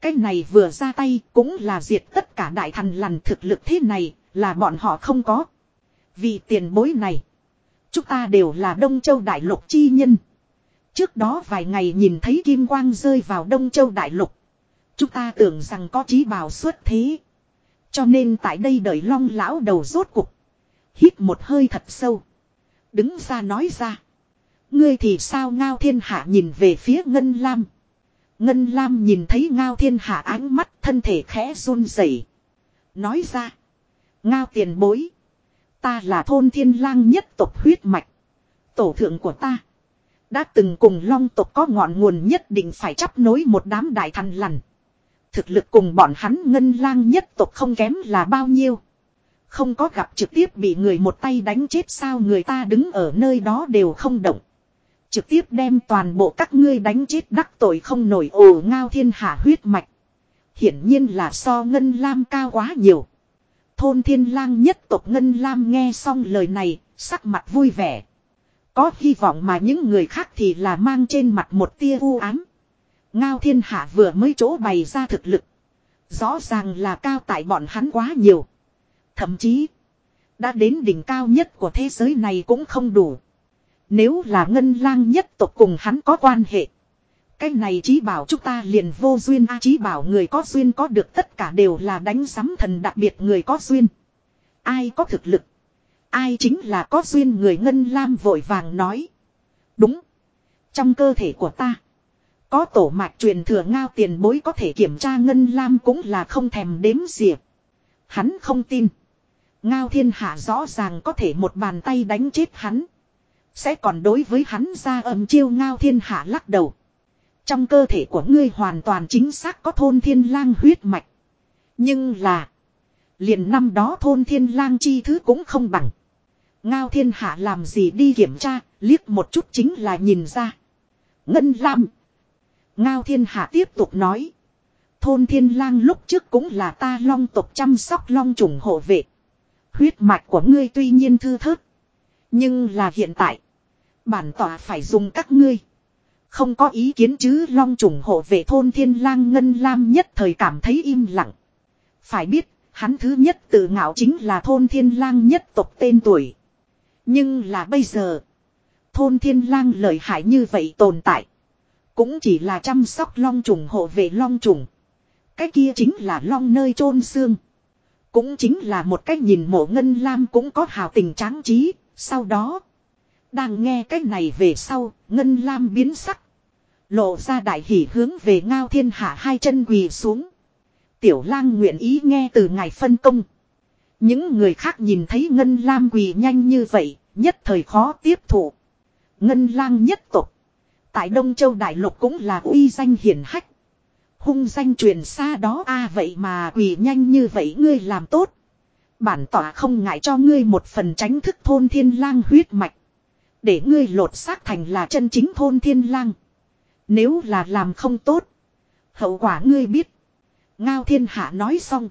Cái này vừa ra tay cũng là diệt tất cả đại thần lằn thực lực thế này là bọn họ không có. Vì tiền bối này. Chúng ta đều là Đông Châu Đại Lục chi nhân. Trước đó vài ngày nhìn thấy kim quang rơi vào Đông Châu Đại Lục. Chúng ta tưởng rằng có trí bào xuất thế. Cho nên tại đây đợi long lão đầu rốt cục. Hít một hơi thật sâu. Đứng ra nói ra. Ngươi thì sao ngao thiên hạ nhìn về phía Ngân Lam. Ngân Lam nhìn thấy ngao thiên hạ ánh mắt thân thể khẽ run rẩy Nói ra. Ngao tiền bối. Ta là thôn thiên lang nhất tộc huyết mạch. Tổ thượng của ta. Đã từng cùng long tộc có ngọn nguồn nhất định phải chấp nối một đám đại thần lằn. Thực lực cùng bọn hắn ngân lang nhất tộc không kém là bao nhiêu. Không có gặp trực tiếp bị người một tay đánh chết sao người ta đứng ở nơi đó đều không động. Trực tiếp đem toàn bộ các ngươi đánh chết đắc tội không nổi ồ ngao thiên hạ huyết mạch. Hiển nhiên là so ngân lam cao quá nhiều. Thôn thiên lang nhất tộc ngân lam nghe xong lời này, sắc mặt vui vẻ. Có hy vọng mà những người khác thì là mang trên mặt một tia u ám. Ngao thiên hạ vừa mới chỗ bày ra thực lực. Rõ ràng là cao tại bọn hắn quá nhiều. Thậm chí, đã đến đỉnh cao nhất của thế giới này cũng không đủ. Nếu là ngân lang nhất tộc cùng hắn có quan hệ. Cái này chí bảo chúng ta liền vô duyên a chí bảo người có duyên có được tất cả đều là đánh giám thần đặc biệt người có duyên. Ai có thực lực. Ai chính là có duyên người ngân lam vội vàng nói. Đúng. Trong cơ thể của ta. Có tổ mạch truyền thừa ngao tiền bối có thể kiểm tra ngân lam cũng là không thèm đếm xỉa. Hắn không tin. Ngao thiên hạ rõ ràng có thể một bàn tay đánh chết hắn. Sẽ còn đối với hắn ra âm chiêu, ngao thiên hạ lắc đầu. Trong cơ thể của ngươi hoàn toàn chính xác có thôn thiên lang huyết mạch. Nhưng là. Liền năm đó thôn thiên lang chi thứ cũng không bằng. Ngao thiên hạ làm gì đi kiểm tra, liếc một chút chính là nhìn ra. Ngân lam. Ngao thiên hạ tiếp tục nói. Thôn thiên lang lúc trước cũng là ta long tộc chăm sóc long trùng hộ vệ. Huyết mạch của ngươi tuy nhiên thư thớt. Nhưng là hiện tại. Bản tỏa phải dùng các ngươi. Không có ý kiến chứ long trùng hộ vệ thôn thiên lang ngân lam nhất thời cảm thấy im lặng. Phải biết, hắn thứ nhất tự ngạo chính là thôn thiên lang nhất tộc tên tuổi. Nhưng là bây giờ, thôn thiên lang lợi hại như vậy tồn tại. Cũng chỉ là chăm sóc long trùng hộ vệ long trùng. Cái kia chính là long nơi chôn xương. Cũng chính là một cách nhìn mộ ngân lam cũng có hào tình tráng trí. Sau đó, đang nghe cái này về sau, ngân lam biến sắc. Lộ ra đại hỉ hướng về ngao thiên hạ hai chân quỳ xuống. Tiểu lang nguyện ý nghe từ ngài phân công. Những người khác nhìn thấy ngân lam quỳ nhanh như vậy, nhất thời khó tiếp thụ. Ngân lang nhất tục. Tại Đông Châu Đại Lục cũng là uy danh hiển hách. Hung danh truyền xa đó a vậy mà quỳ nhanh như vậy ngươi làm tốt. Bản tỏa không ngại cho ngươi một phần tránh thức thôn thiên lang huyết mạch. Để ngươi lột xác thành là chân chính thôn thiên lang. Nếu là làm không tốt. Hậu quả ngươi biết. Ngao thiên hạ nói xong.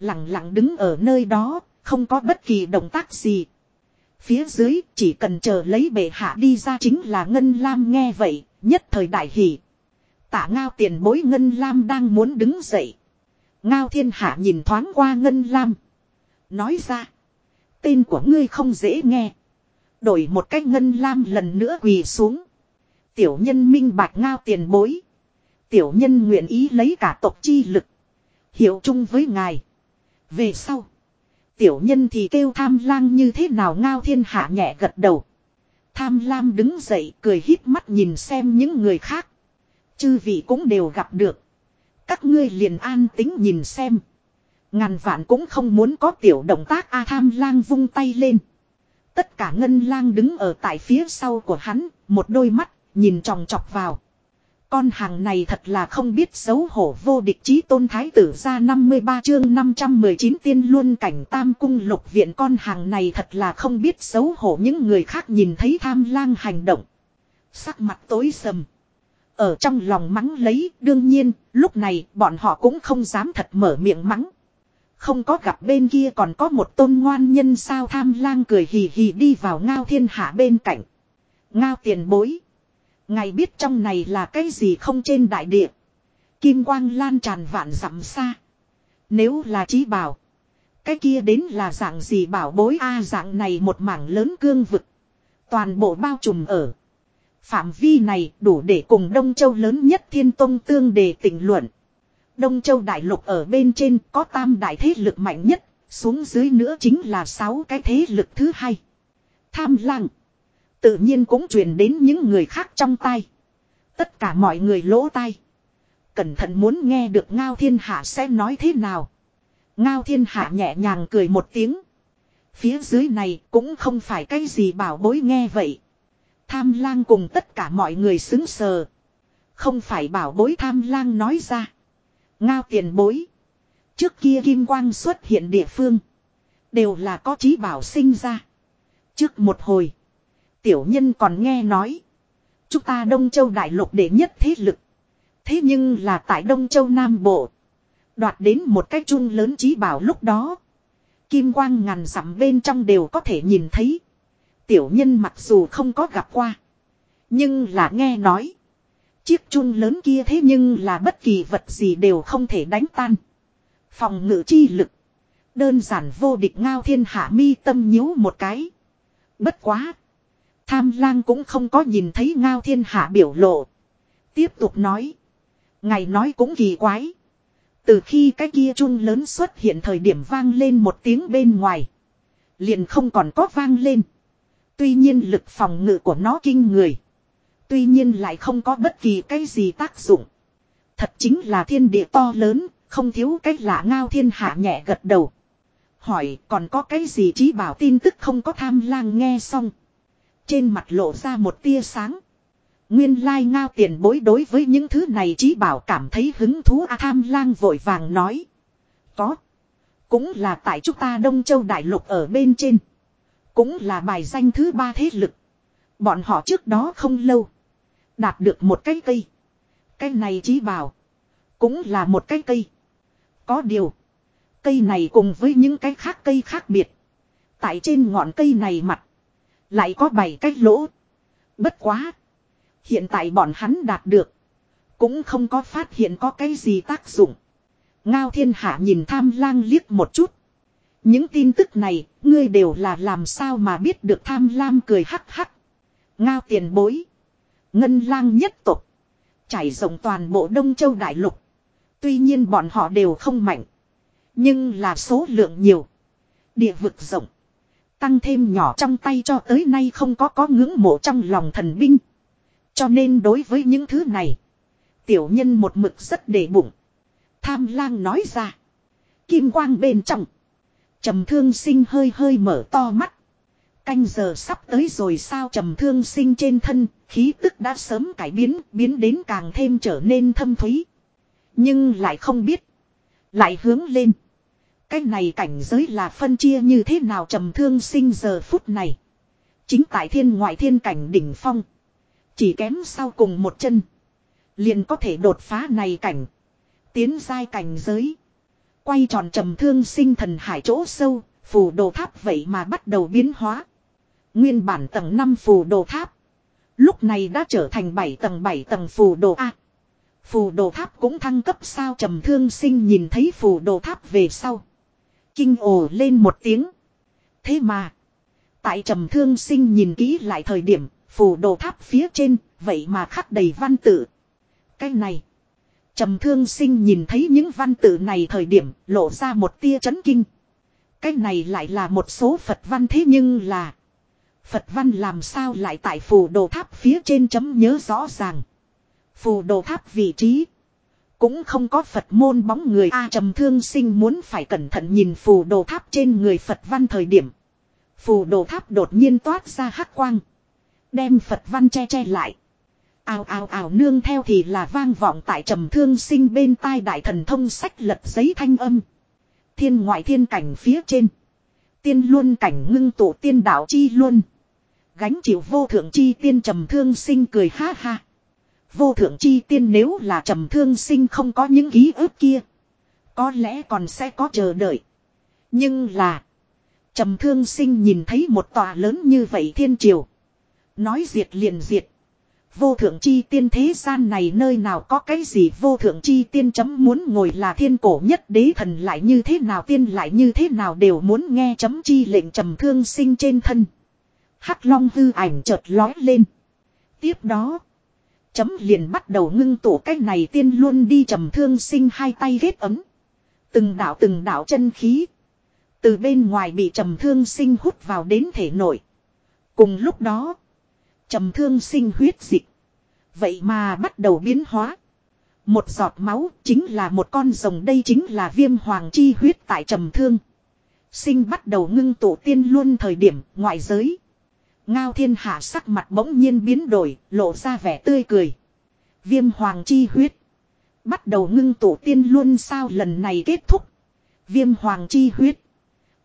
Lặng lặng đứng ở nơi đó. Không có bất kỳ động tác gì. Phía dưới, chỉ cần chờ lấy bệ hạ đi ra chính là Ngân Lam nghe vậy. Nhất thời đại hỷ. tả ngao tiền bối Ngân Lam đang muốn đứng dậy. Ngao thiên hạ nhìn thoáng qua Ngân Lam. Nói ra. Tên của ngươi không dễ nghe. Đổi một cách ngân lam lần nữa quỳ xuống. Tiểu nhân minh bạch ngao tiền bối. Tiểu nhân nguyện ý lấy cả tộc chi lực. Hiệu chung với ngài. Về sau. Tiểu nhân thì kêu tham lang như thế nào ngao thiên hạ nhẹ gật đầu. Tham lam đứng dậy cười hít mắt nhìn xem những người khác. Chư vị cũng đều gặp được. Các ngươi liền an tính nhìn xem. Ngàn vạn cũng không muốn có tiểu động tác A tham lang vung tay lên. Tất cả ngân lang đứng ở tại phía sau của hắn, một đôi mắt, nhìn tròng trọc vào. Con hàng này thật là không biết xấu hổ vô địch chí tôn thái tử ra 53 chương 519 tiên luôn cảnh tam cung lục viện con hàng này thật là không biết xấu hổ những người khác nhìn thấy tham lang hành động. Sắc mặt tối sầm. Ở trong lòng mắng lấy đương nhiên lúc này bọn họ cũng không dám thật mở miệng mắng. Không có gặp bên kia còn có một tôn ngoan nhân sao tham lang cười hì hì đi vào ngao thiên hạ bên cạnh. Ngao tiền bối. Ngài biết trong này là cái gì không trên đại địa. Kim quang lan tràn vạn dặm xa. Nếu là trí bảo. Cái kia đến là dạng gì bảo bối a, dạng này một mảng lớn cương vực. Toàn bộ bao trùm ở. Phạm vi này đủ để cùng Đông Châu lớn nhất thiên tông tương đề tình luận. Đông Châu đại lục ở bên trên có tam đại thế lực mạnh nhất, xuống dưới nữa chính là sáu cái thế lực thứ hai. Tham lăng. Tự nhiên cũng truyền đến những người khác trong tay. Tất cả mọi người lỗ tai. Cẩn thận muốn nghe được Ngao Thiên Hạ sẽ nói thế nào. Ngao Thiên Hạ nhẹ nhàng cười một tiếng. Phía dưới này cũng không phải cái gì bảo bối nghe vậy. Tham lang cùng tất cả mọi người xứng sờ. Không phải bảo bối tham lang nói ra. Ngao tiền bối. Trước kia kim quang xuất hiện địa phương. Đều là có trí bảo sinh ra. Trước một hồi. Tiểu nhân còn nghe nói. Chúng ta Đông Châu Đại Lục đệ nhất thế lực. Thế nhưng là tại Đông Châu Nam Bộ. Đoạt đến một cái chung lớn trí bảo lúc đó. Kim quang ngàn dặm bên trong đều có thể nhìn thấy. Tiểu nhân mặc dù không có gặp qua. Nhưng là nghe nói. Chiếc chun lớn kia thế nhưng là bất kỳ vật gì đều không thể đánh tan. Phòng ngự chi lực. Đơn giản vô địch ngao thiên hạ mi tâm nhíu một cái. Bất quá. Tham lang cũng không có nhìn thấy ngao thiên hạ biểu lộ. Tiếp tục nói. Ngày nói cũng kỳ quái. Từ khi cái kia chun lớn xuất hiện thời điểm vang lên một tiếng bên ngoài. Liền không còn có vang lên. Tuy nhiên lực phòng ngự của nó kinh người. Tuy nhiên lại không có bất kỳ cái gì tác dụng. Thật chính là thiên địa to lớn, không thiếu cách lạ ngao thiên hạ nhẹ gật đầu. Hỏi còn có cái gì trí bảo tin tức không có tham lang nghe xong. Trên mặt lộ ra một tia sáng. Nguyên lai ngao tiền bối đối với những thứ này trí bảo cảm thấy hứng thú A tham lang vội vàng nói. Có. Cũng là tại chúng ta Đông Châu Đại Lục ở bên trên. Cũng là bài danh thứ ba thế lực. Bọn họ trước đó không lâu. Đạt được một cái cây. Cái này chí bảo. Cũng là một cái cây. Có điều. Cây này cùng với những cái khác cây khác biệt. Tại trên ngọn cây này mặt. Lại có bảy cái lỗ. Bất quá. Hiện tại bọn hắn đạt được. Cũng không có phát hiện có cái gì tác dụng. Ngao thiên hạ nhìn tham lang liếc một chút. Những tin tức này, ngươi đều là làm sao mà biết được tham lam cười hắc hắc. Ngao tiền bối. Ngân lang nhất tục. Trải rộng toàn bộ Đông Châu Đại Lục. Tuy nhiên bọn họ đều không mạnh. Nhưng là số lượng nhiều. Địa vực rộng. Tăng thêm nhỏ trong tay cho tới nay không có có ngưỡng mộ trong lòng thần binh. Cho nên đối với những thứ này. Tiểu nhân một mực rất để bụng. Tham lang nói ra. Kim quang bên trong. trầm thương sinh hơi hơi mở to mắt. Canh giờ sắp tới rồi sao trầm thương sinh trên thân, khí tức đã sớm cải biến, biến đến càng thêm trở nên thâm thúy. Nhưng lại không biết. Lại hướng lên. Cái này cảnh giới là phân chia như thế nào trầm thương sinh giờ phút này. Chính tại thiên ngoại thiên cảnh đỉnh phong. Chỉ kém sau cùng một chân. Liền có thể đột phá này cảnh. Tiến giai cảnh giới. Quay tròn trầm thương sinh thần hải chỗ sâu, phù đồ tháp vậy mà bắt đầu biến hóa. Nguyên bản tầng 5 phù đồ tháp. Lúc này đã trở thành 7 tầng 7 tầng phù đồ A. Phù đồ tháp cũng thăng cấp sao trầm thương sinh nhìn thấy phù đồ tháp về sau. Kinh ồ lên một tiếng. Thế mà. Tại trầm thương sinh nhìn kỹ lại thời điểm, phù đồ tháp phía trên, vậy mà khắc đầy văn tự. Cái này. Trầm thương sinh nhìn thấy những văn tự này thời điểm lộ ra một tia chấn kinh. Cái này lại là một số Phật văn thế nhưng là. Phật văn làm sao lại tại phù đồ tháp phía trên chấm nhớ rõ ràng. Phù đồ tháp vị trí. Cũng không có Phật môn bóng người A trầm thương sinh muốn phải cẩn thận nhìn phù đồ tháp trên người Phật văn thời điểm. Phù đồ tháp đột nhiên toát ra hắc quang. Đem Phật văn che che lại. Ào ào ào nương theo thì là vang vọng tại trầm thương sinh bên tai đại thần thông sách lật giấy thanh âm. Thiên ngoại thiên cảnh phía trên. Tiên luôn cảnh ngưng tụ tiên đạo chi luôn. Gánh chịu vô thượng chi tiên trầm thương sinh cười ha ha. Vô thượng chi tiên nếu là trầm thương sinh không có những ký ức kia. Có lẽ còn sẽ có chờ đợi. Nhưng là. Trầm thương sinh nhìn thấy một tòa lớn như vậy thiên triều. Nói diệt liền diệt. Vô thượng chi tiên thế gian này nơi nào có cái gì vô thượng chi tiên chấm muốn ngồi là thiên cổ nhất đế thần lại như thế nào, tiên lại như thế nào đều muốn nghe chấm chi lệnh trầm thương sinh trên thân. Hắc long hư ảnh chợt lói lên. Tiếp đó. Chấm liền bắt đầu ngưng tụ cái này tiên luôn đi trầm thương sinh hai tay ghét ấm. Từng đạo từng đạo chân khí. Từ bên ngoài bị trầm thương sinh hút vào đến thể nội. Cùng lúc đó. Trầm thương sinh huyết dịch. Vậy mà bắt đầu biến hóa. Một giọt máu chính là một con rồng, đây chính là viêm hoàng chi huyết tại trầm thương. Sinh bắt đầu ngưng tụ tiên luôn thời điểm ngoại giới. Ngao thiên hạ sắc mặt bỗng nhiên biến đổi, lộ ra vẻ tươi cười. Viêm hoàng chi huyết. Bắt đầu ngưng tụ tiên luôn sao lần này kết thúc. Viêm hoàng chi huyết.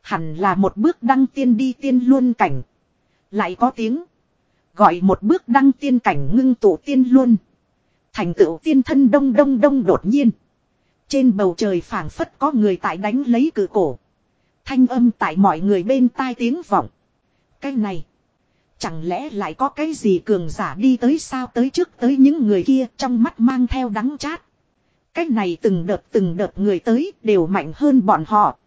Hẳn là một bước đăng tiên đi tiên luôn cảnh. Lại có tiếng. Gọi một bước đăng tiên cảnh ngưng tụ tiên luôn. Thành tựu tiên thân đông đông đông đột nhiên. Trên bầu trời phảng phất có người tại đánh lấy cử cổ. Thanh âm tại mọi người bên tai tiếng vọng. Cái này. Chẳng lẽ lại có cái gì cường giả đi tới sao tới trước tới những người kia trong mắt mang theo đắng chát. Cái này từng đợt từng đợt người tới đều mạnh hơn bọn họ.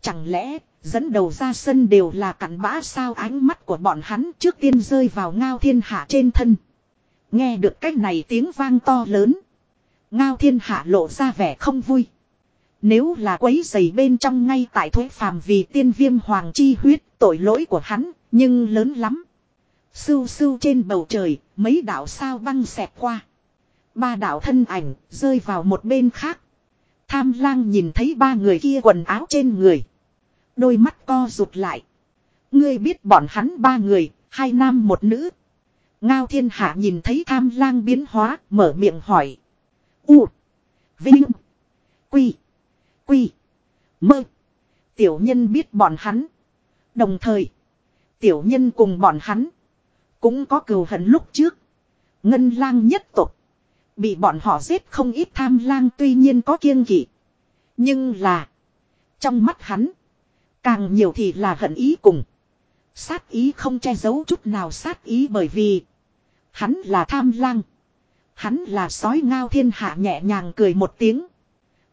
Chẳng lẽ dẫn đầu ra sân đều là cặn bã sao ánh mắt của bọn hắn trước tiên rơi vào ngao thiên hạ trên thân. Nghe được cái này tiếng vang to lớn. Ngao thiên hạ lộ ra vẻ không vui. Nếu là quấy giày bên trong ngay tại thuế phàm vì tiên viêm hoàng chi huyết tội lỗi của hắn, nhưng lớn lắm. Sưu sưu trên bầu trời, mấy đạo sao băng xẹp qua. Ba đạo thân ảnh, rơi vào một bên khác. Tham lang nhìn thấy ba người kia quần áo trên người. Đôi mắt co rụt lại. Ngươi biết bọn hắn ba người, hai nam một nữ. Ngao thiên hạ nhìn thấy tham lang biến hóa, mở miệng hỏi. U. Vinh. Quy. Quy. Mơ. Tiểu nhân biết bọn hắn. Đồng thời. Tiểu nhân cùng bọn hắn. Cũng có cừu hận lúc trước. Ngân lang nhất tục. Bị bọn họ giết không ít tham lang tuy nhiên có kiêng kỵ. Nhưng là. Trong mắt hắn. Càng nhiều thì là hận ý cùng. Sát ý không che giấu chút nào sát ý bởi vì. Hắn là tham lang. Hắn là sói ngao thiên hạ nhẹ nhàng cười một tiếng.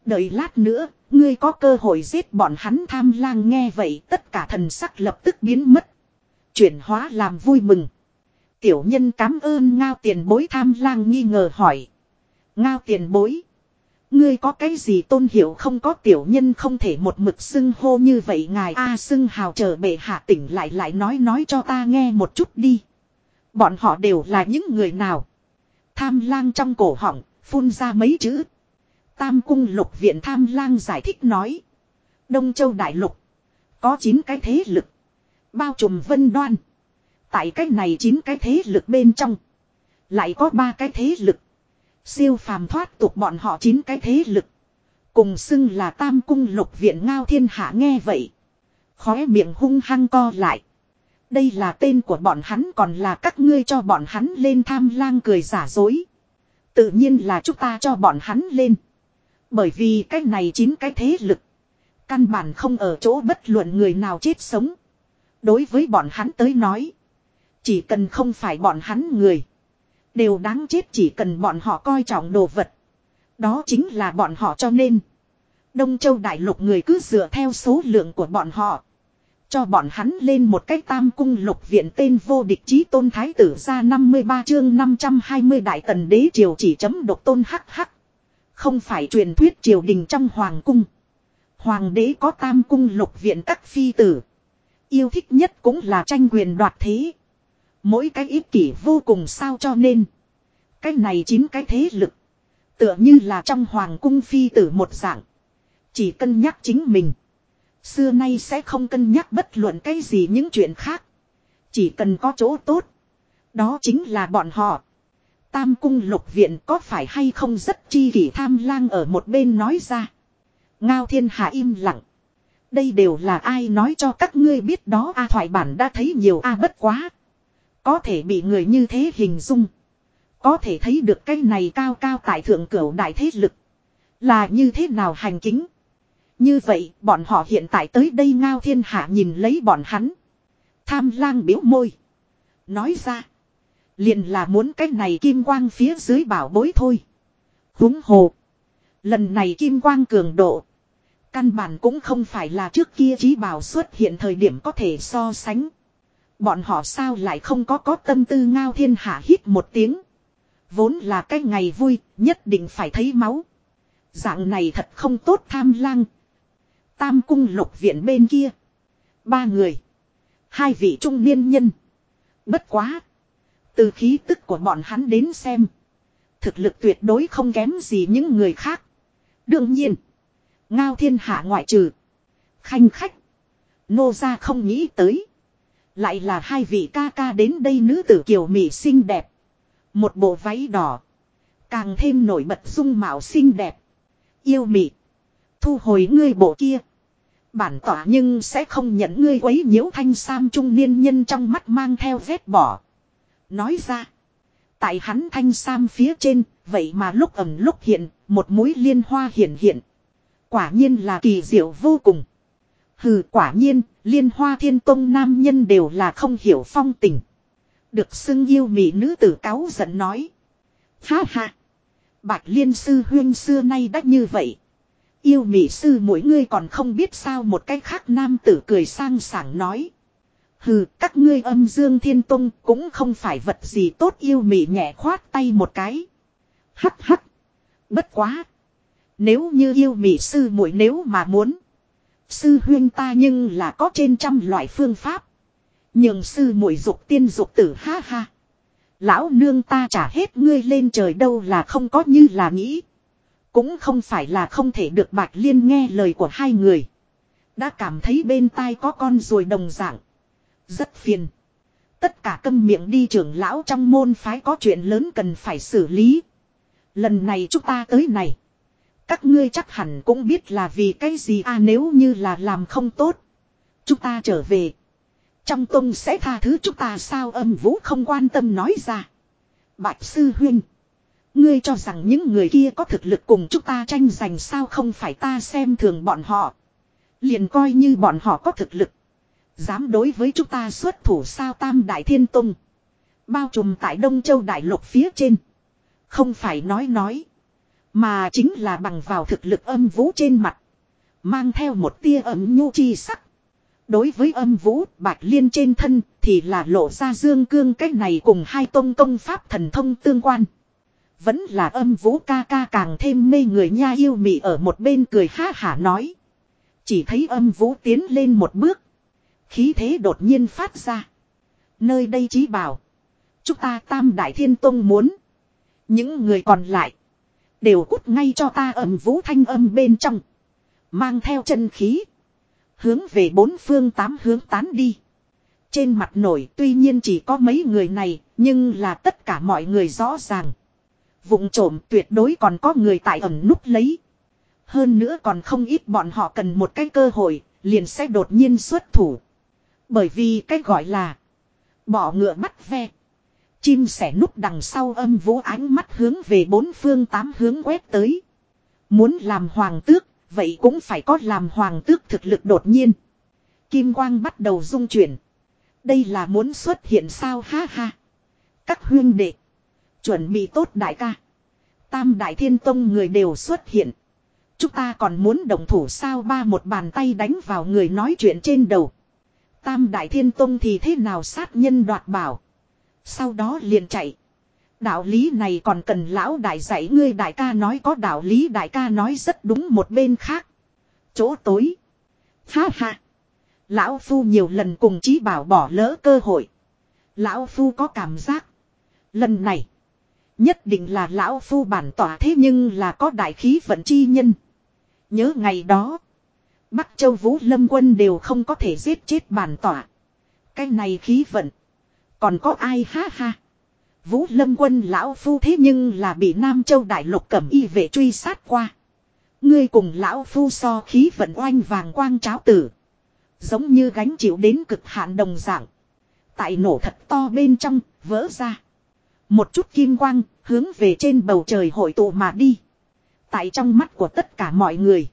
Đợi lát nữa, ngươi có cơ hội giết bọn hắn tham lang nghe vậy tất cả thần sắc lập tức biến mất. Chuyển hóa làm vui mừng. Tiểu nhân cảm ơn ngao tiền bối tham lang nghi ngờ hỏi. Ngao tiền bối. Ngươi có cái gì tôn hiểu không có tiểu nhân không thể một mực xưng hô như vậy ngài a xưng hào chờ bệ hạ tỉnh lại lại nói nói cho ta nghe một chút đi. Bọn họ đều là những người nào. Tham lang trong cổ họng, phun ra mấy chữ. Tam cung lục viện tham lang giải thích nói. Đông châu đại lục. Có 9 cái thế lực. Bao trùm vân đoan. Tại cái này chín cái thế lực bên trong. Lại có ba cái thế lực. Siêu phàm thoát tục bọn họ chín cái thế lực. Cùng xưng là tam cung lục viện ngao thiên hạ nghe vậy. Khóe miệng hung hăng co lại. Đây là tên của bọn hắn còn là các ngươi cho bọn hắn lên tham lang cười giả dối. Tự nhiên là chúng ta cho bọn hắn lên. Bởi vì cái này chín cái thế lực. Căn bản không ở chỗ bất luận người nào chết sống. Đối với bọn hắn tới nói. Chỉ cần không phải bọn hắn người. Đều đáng chết chỉ cần bọn họ coi trọng đồ vật. Đó chính là bọn họ cho nên. Đông Châu Đại Lục người cứ dựa theo số lượng của bọn họ. Cho bọn hắn lên một cách tam cung lục viện tên vô địch chí tôn thái tử ra 53 chương 520 đại tần đế triều chỉ chấm độc tôn hắc hắc. Không phải truyền thuyết triều đình trong hoàng cung. Hoàng đế có tam cung lục viện các phi tử. Yêu thích nhất cũng là tranh quyền đoạt thế. Mỗi cái ích kỷ vô cùng sao cho nên. Cái này chín cái thế lực. Tựa như là trong hoàng cung phi tử một dạng. Chỉ cân nhắc chính mình. Xưa nay sẽ không cân nhắc bất luận cái gì những chuyện khác. Chỉ cần có chỗ tốt. Đó chính là bọn họ. Tam cung lục viện có phải hay không rất chi kỷ tham lang ở một bên nói ra. Ngao thiên hạ im lặng. Đây đều là ai nói cho các ngươi biết đó a thoại bản đã thấy nhiều a bất quá. Có thể bị người như thế hình dung. Có thể thấy được cái này cao cao tại thượng cửu đại thế lực. Là như thế nào hành kính. Như vậy, bọn họ hiện tại tới đây ngao thiên hạ nhìn lấy bọn hắn. Tham lang biếu môi. Nói ra. Liền là muốn cái này kim quang phía dưới bảo bối thôi. Húng hồ. Lần này kim quang cường độ. Căn bản cũng không phải là trước kia trí bảo xuất hiện thời điểm có thể so sánh. Bọn họ sao lại không có có tâm tư ngao thiên hạ hít một tiếng. Vốn là cái ngày vui, nhất định phải thấy máu. Dạng này thật không tốt tham lang. Tam cung lục viện bên kia. Ba người. Hai vị trung niên nhân. Bất quá. Từ khí tức của bọn hắn đến xem. Thực lực tuyệt đối không kém gì những người khác. Đương nhiên. Ngao thiên hạ ngoại trừ. Khanh khách. Nô ra không nghĩ tới. Lại là hai vị ca ca đến đây nữ tử kiều mỹ xinh đẹp. Một bộ váy đỏ. Càng thêm nổi bật dung mạo xinh đẹp. Yêu mị. Thu hồi ngươi bộ kia. Bản tỏa nhưng sẽ không nhận ngươi quấy nhiễu thanh sam trung niên nhân trong mắt mang theo vết bỏ. Nói ra. Tại hắn thanh sam phía trên, vậy mà lúc ẩm lúc hiện, một mũi liên hoa hiện hiện. Quả nhiên là kỳ diệu vô cùng. Hừ quả nhiên, liên hoa thiên tông nam nhân đều là không hiểu phong tình. Được xưng yêu mỹ nữ tử cáo giận nói. Ha ha. Bạch liên sư huyên xưa nay đã như vậy. Yêu mỹ sư mỗi ngươi còn không biết sao một cái khác nam tử cười sang sảng nói. Hừ, các ngươi âm dương thiên tông cũng không phải vật gì tốt yêu mỹ nhẹ khoát tay một cái. Hắc hắc. Bất quá. Nếu như yêu mỹ sư muội nếu mà muốn. Sư huyên ta nhưng là có trên trăm loại phương pháp. nhưng sư muội dục tiên dục tử, ha ha. Lão nương ta trả hết ngươi lên trời đâu là không có như là nghĩ. Cũng không phải là không thể được Bạch Liên nghe lời của hai người. Đã cảm thấy bên tai có con ruồi đồng dạng. Rất phiền. Tất cả câm miệng đi trưởng lão trong môn phái có chuyện lớn cần phải xử lý. Lần này chúng ta tới này. Các ngươi chắc hẳn cũng biết là vì cái gì à nếu như là làm không tốt. Chúng ta trở về. Trong tông sẽ tha thứ chúng ta sao âm vũ không quan tâm nói ra. Bạch sư huynh. Ngươi cho rằng những người kia có thực lực cùng chúng ta tranh giành sao không phải ta xem thường bọn họ. Liền coi như bọn họ có thực lực. Dám đối với chúng ta xuất thủ sao tam đại thiên tông. Bao trùm tại Đông Châu Đại Lục phía trên. Không phải nói nói. Mà chính là bằng vào thực lực âm vũ trên mặt. Mang theo một tia ấm nhu chi sắc. Đối với âm vũ, bạch liên trên thân, thì là lộ ra dương cương cách này cùng hai tôn công pháp thần thông tương quan. Vẫn là âm vũ ca ca càng thêm mê người nha yêu mị ở một bên cười ha hả nói. Chỉ thấy âm vũ tiến lên một bước. Khí thế đột nhiên phát ra. Nơi đây chí bảo. Chúng ta tam đại thiên tông muốn. Những người còn lại. Đều cút ngay cho ta ẩm vũ thanh âm bên trong. Mang theo chân khí. Hướng về bốn phương tám hướng tán đi. Trên mặt nổi tuy nhiên chỉ có mấy người này, nhưng là tất cả mọi người rõ ràng. Vụng trộm tuyệt đối còn có người tại ẩn núp lấy. Hơn nữa còn không ít bọn họ cần một cái cơ hội, liền sẽ đột nhiên xuất thủ. Bởi vì cái gọi là bỏ ngựa bắt ve. Chim sẻ núp đằng sau âm vũ ánh mắt hướng về bốn phương tám hướng quét tới. Muốn làm hoàng tước, vậy cũng phải có làm hoàng tước thực lực đột nhiên. Kim quang bắt đầu rung chuyển. Đây là muốn xuất hiện sao ha ha. Các huyên đệ. Chuẩn bị tốt đại ca. Tam đại thiên tông người đều xuất hiện. Chúng ta còn muốn đồng thủ sao ba một bàn tay đánh vào người nói chuyện trên đầu. Tam Đại Thiên Tông thì thế nào sát nhân đoạt bảo. Sau đó liền chạy. Đạo lý này còn cần lão đại dạy ngươi, đại ca nói có đạo lý, đại ca nói rất đúng một bên khác. Chỗ tối. Ha ha. Lão Phu nhiều lần cùng chí bảo bỏ lỡ cơ hội. Lão Phu có cảm giác. Lần này. Nhất định là Lão Phu bản tỏa thế nhưng là có đại khí vận chi nhân. Nhớ ngày đó. Bắc Châu Vũ Lâm quân đều không có thể giết chết bản tỏa. Cái này khí vận. Còn có ai ha ha. Vũ Lâm quân lão phu thế nhưng là bị Nam Châu Đại Lục cẩm y vệ truy sát qua. Ngươi cùng lão phu so khí vận oanh vàng quang cháo tử. Giống như gánh chịu đến cực hạn đồng dạng. Tại nổ thật to bên trong, vỡ ra. Một chút kim quang, hướng về trên bầu trời hội tụ mà đi. Tại trong mắt của tất cả mọi người.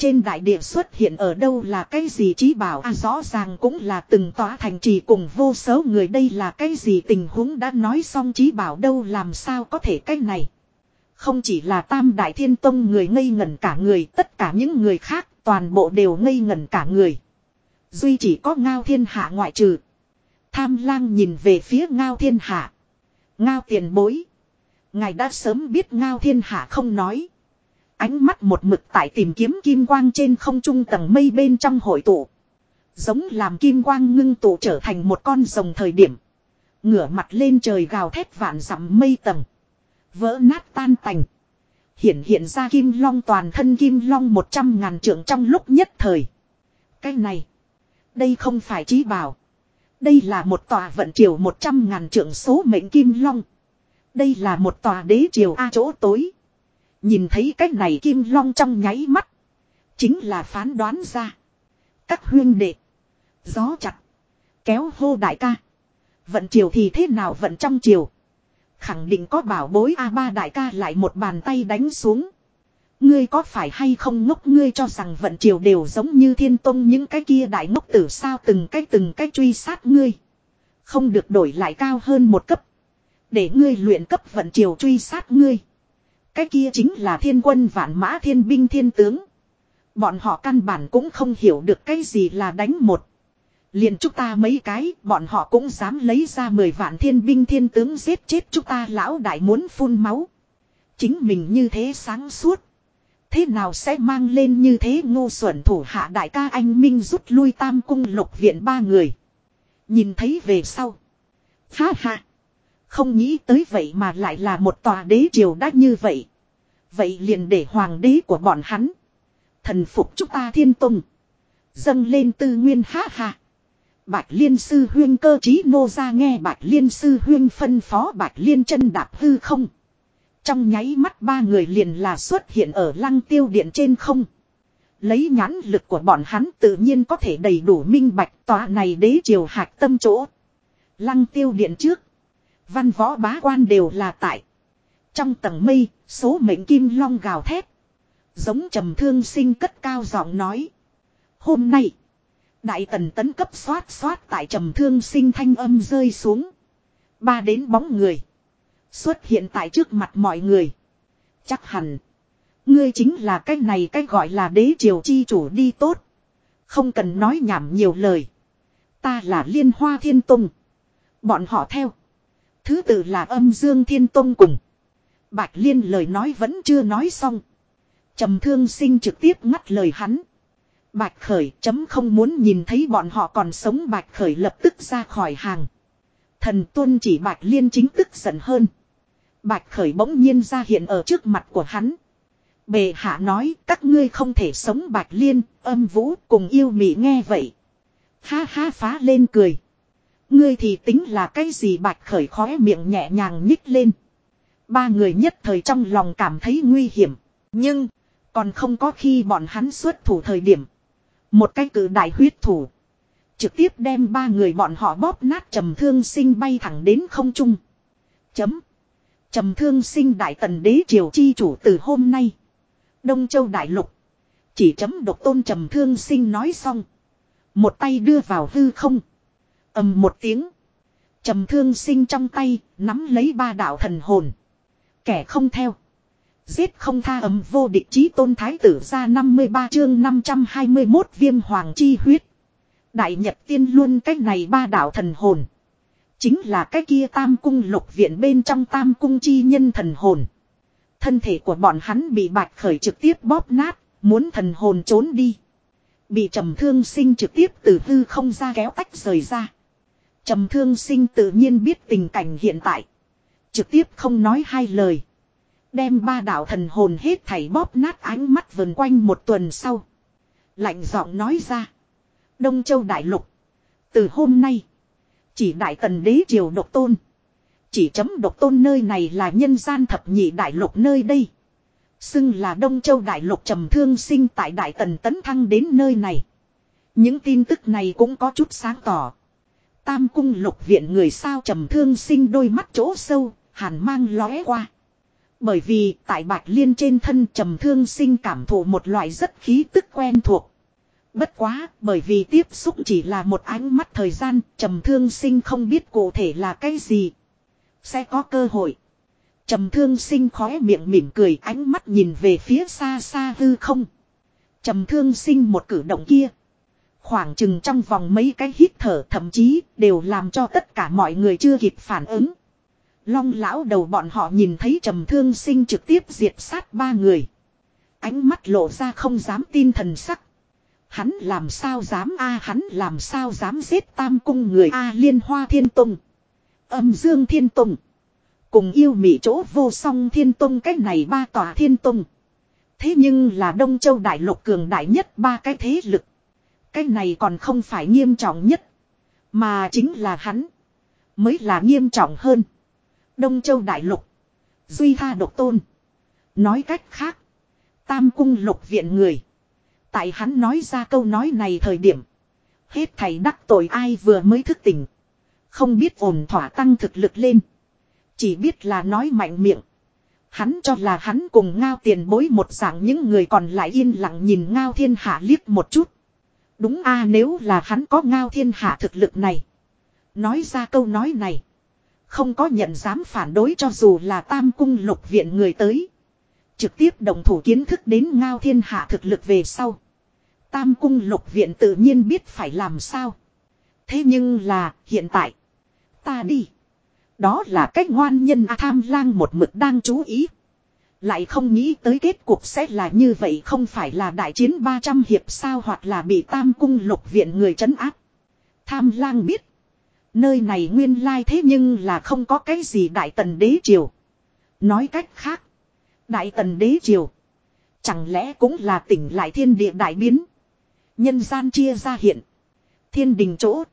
Trên đại địa xuất hiện ở đâu là cái gì trí bảo à, rõ ràng cũng là từng tòa thành trì cùng vô số người đây là cái gì tình huống đã nói xong trí bảo đâu làm sao có thể cái này. Không chỉ là tam đại thiên tông người ngây ngẩn cả người tất cả những người khác toàn bộ đều ngây ngẩn cả người. Duy chỉ có ngao thiên hạ ngoại trừ. Tham lang nhìn về phía ngao thiên hạ. Ngao tiền bối. Ngài đã sớm biết ngao thiên hạ không nói. Ánh mắt một mực tại tìm kiếm kim quang trên không trung tầng mây bên trong hội tụ. Giống làm kim quang ngưng tụ trở thành một con rồng thời điểm. Ngửa mặt lên trời gào thét vạn dặm mây tầng. Vỡ nát tan tành. Hiện hiện ra kim long toàn thân kim long một trăm ngàn trượng trong lúc nhất thời. Cái này. Đây không phải trí bảo. Đây là một tòa vận triều một trăm ngàn trượng số mệnh kim long. Đây là một tòa đế triều A chỗ tối. Nhìn thấy cái này kim long trong nháy mắt. Chính là phán đoán ra. Các huyên đệ. Gió chặt. Kéo hô đại ca. Vận chiều thì thế nào vận trong chiều Khẳng định có bảo bối A3 đại ca lại một bàn tay đánh xuống. Ngươi có phải hay không ngốc ngươi cho rằng vận triều đều giống như thiên tông những cái kia đại ngốc tử sao từng cái từng cái truy sát ngươi. Không được đổi lại cao hơn một cấp. Để ngươi luyện cấp vận triều truy sát ngươi. Cái kia chính là thiên quân vạn mã thiên binh thiên tướng. Bọn họ căn bản cũng không hiểu được cái gì là đánh một. Liền chúng ta mấy cái, bọn họ cũng dám lấy ra mười vạn thiên binh thiên tướng giết chết chúng ta lão đại muốn phun máu. Chính mình như thế sáng suốt. Thế nào sẽ mang lên như thế ngô xuẩn thủ hạ đại ca anh Minh rút lui tam cung lục viện ba người. Nhìn thấy về sau. Ha ha. Không nghĩ tới vậy mà lại là một tòa đế triều đã như vậy. Vậy liền để hoàng đế của bọn hắn. Thần phục chúng ta thiên tùng. Dâng lên tư nguyên ha ha. Bạch liên sư huyên cơ trí nô ra nghe bạch liên sư huyên phân phó bạch liên chân đạp hư không. Trong nháy mắt ba người liền là xuất hiện ở lăng tiêu điện trên không. Lấy nhãn lực của bọn hắn tự nhiên có thể đầy đủ minh bạch tòa này đế triều hạc tâm chỗ. Lăng tiêu điện trước. Văn võ bá quan đều là tại. Trong tầng mây, số mệnh kim long gào thét. Giống trầm thương sinh cất cao giọng nói. Hôm nay, đại tần tấn cấp xoát xoát tại trầm thương sinh thanh âm rơi xuống. Ba đến bóng người. Xuất hiện tại trước mặt mọi người. Chắc hẳn. Ngươi chính là cái này cái gọi là đế triều chi chủ đi tốt. Không cần nói nhảm nhiều lời. Ta là liên hoa thiên tùng. Bọn họ theo. Thứ tự là âm dương thiên tông cùng. Bạch liên lời nói vẫn chưa nói xong. trầm thương sinh trực tiếp ngắt lời hắn. Bạch khởi chấm không muốn nhìn thấy bọn họ còn sống bạch khởi lập tức ra khỏi hàng. Thần tuân chỉ bạch liên chính tức giận hơn. Bạch khởi bỗng nhiên ra hiện ở trước mặt của hắn. Bề hạ nói các ngươi không thể sống bạch liên, âm vũ cùng yêu mị nghe vậy. Ha ha phá lên cười. Ngươi thì tính là cái gì bạch khởi khóe miệng nhẹ nhàng nhích lên. Ba người nhất thời trong lòng cảm thấy nguy hiểm. Nhưng, còn không có khi bọn hắn xuất thủ thời điểm. Một cái cử đại huyết thủ. Trực tiếp đem ba người bọn họ bóp nát trầm thương sinh bay thẳng đến không trung. Chấm. Trầm thương sinh đại tần đế triều chi chủ từ hôm nay. Đông châu đại lục. Chỉ chấm độc tôn trầm thương sinh nói xong. Một tay đưa vào hư không ầm một tiếng. trầm thương sinh trong tay, nắm lấy ba đạo thần hồn. Kẻ không theo. Giết không tha ấm vô địch chí tôn thái tử ra 53 chương 521 viêm hoàng chi huyết. Đại Nhật tiên luôn cái này ba đạo thần hồn. Chính là cái kia tam cung lục viện bên trong tam cung chi nhân thần hồn. Thân thể của bọn hắn bị bạch khởi trực tiếp bóp nát, muốn thần hồn trốn đi. Bị trầm thương sinh trực tiếp từ hư không ra kéo tách rời ra. Trầm thương sinh tự nhiên biết tình cảnh hiện tại. Trực tiếp không nói hai lời. Đem ba đạo thần hồn hết thảy bóp nát ánh mắt vần quanh một tuần sau. Lạnh giọng nói ra. Đông Châu Đại Lục. Từ hôm nay. Chỉ Đại Tần Đế Triều Độc Tôn. Chỉ chấm Độc Tôn nơi này là nhân gian thập nhị Đại Lục nơi đây. Xưng là Đông Châu Đại Lục trầm thương sinh tại Đại Tần tấn thăng đến nơi này. Những tin tức này cũng có chút sáng tỏ. Tam cung lục viện người sao trầm thương sinh đôi mắt chỗ sâu, hàn mang lóe qua. Bởi vì tại bạch liên trên thân trầm thương sinh cảm thụ một loại rất khí tức quen thuộc. Bất quá, bởi vì tiếp xúc chỉ là một ánh mắt thời gian, trầm thương sinh không biết cụ thể là cái gì. Sẽ có cơ hội. Trầm thương sinh khóe miệng mỉm cười ánh mắt nhìn về phía xa xa hư không. Trầm thương sinh một cử động kia. Khoảng chừng trong vòng mấy cái hít thở thậm chí đều làm cho tất cả mọi người chưa kịp phản ứng. Long lão đầu bọn họ nhìn thấy trầm thương sinh trực tiếp diệt sát ba người. Ánh mắt lộ ra không dám tin thần sắc. Hắn làm sao dám a, hắn làm sao dám giết tam cung người a, liên hoa thiên tùng. Âm dương thiên tùng. Cùng yêu mị chỗ vô song thiên tùng cách này ba tòa thiên tùng. Thế nhưng là Đông Châu Đại Lục cường đại nhất ba cái thế lực. Cái này còn không phải nghiêm trọng nhất. Mà chính là hắn. Mới là nghiêm trọng hơn. Đông Châu Đại Lục. Duy tha độc tôn. Nói cách khác. Tam cung lục viện người. Tại hắn nói ra câu nói này thời điểm. Hết thầy đắc tội ai vừa mới thức tỉnh. Không biết ổn thỏa tăng thực lực lên. Chỉ biết là nói mạnh miệng. Hắn cho là hắn cùng ngao tiền bối một dạng những người còn lại yên lặng nhìn ngao thiên hạ liếc một chút. Đúng a, nếu là hắn có ngao thiên hạ thực lực này. Nói ra câu nói này. Không có nhận dám phản đối cho dù là tam cung lục viện người tới. Trực tiếp đồng thủ kiến thức đến ngao thiên hạ thực lực về sau. Tam cung lục viện tự nhiên biết phải làm sao. Thế nhưng là, hiện tại. Ta đi. Đó là cách ngoan nhân A tham lang một mực đang chú ý. Lại không nghĩ tới kết cục sẽ là như vậy không phải là đại chiến 300 hiệp sao hoặc là bị tam cung lục viện người trấn áp. Tham lang biết. Nơi này nguyên lai thế nhưng là không có cái gì đại tần đế triều. Nói cách khác. Đại tần đế triều. Chẳng lẽ cũng là tỉnh lại thiên địa đại biến. Nhân gian chia ra hiện. Thiên đình chỗ.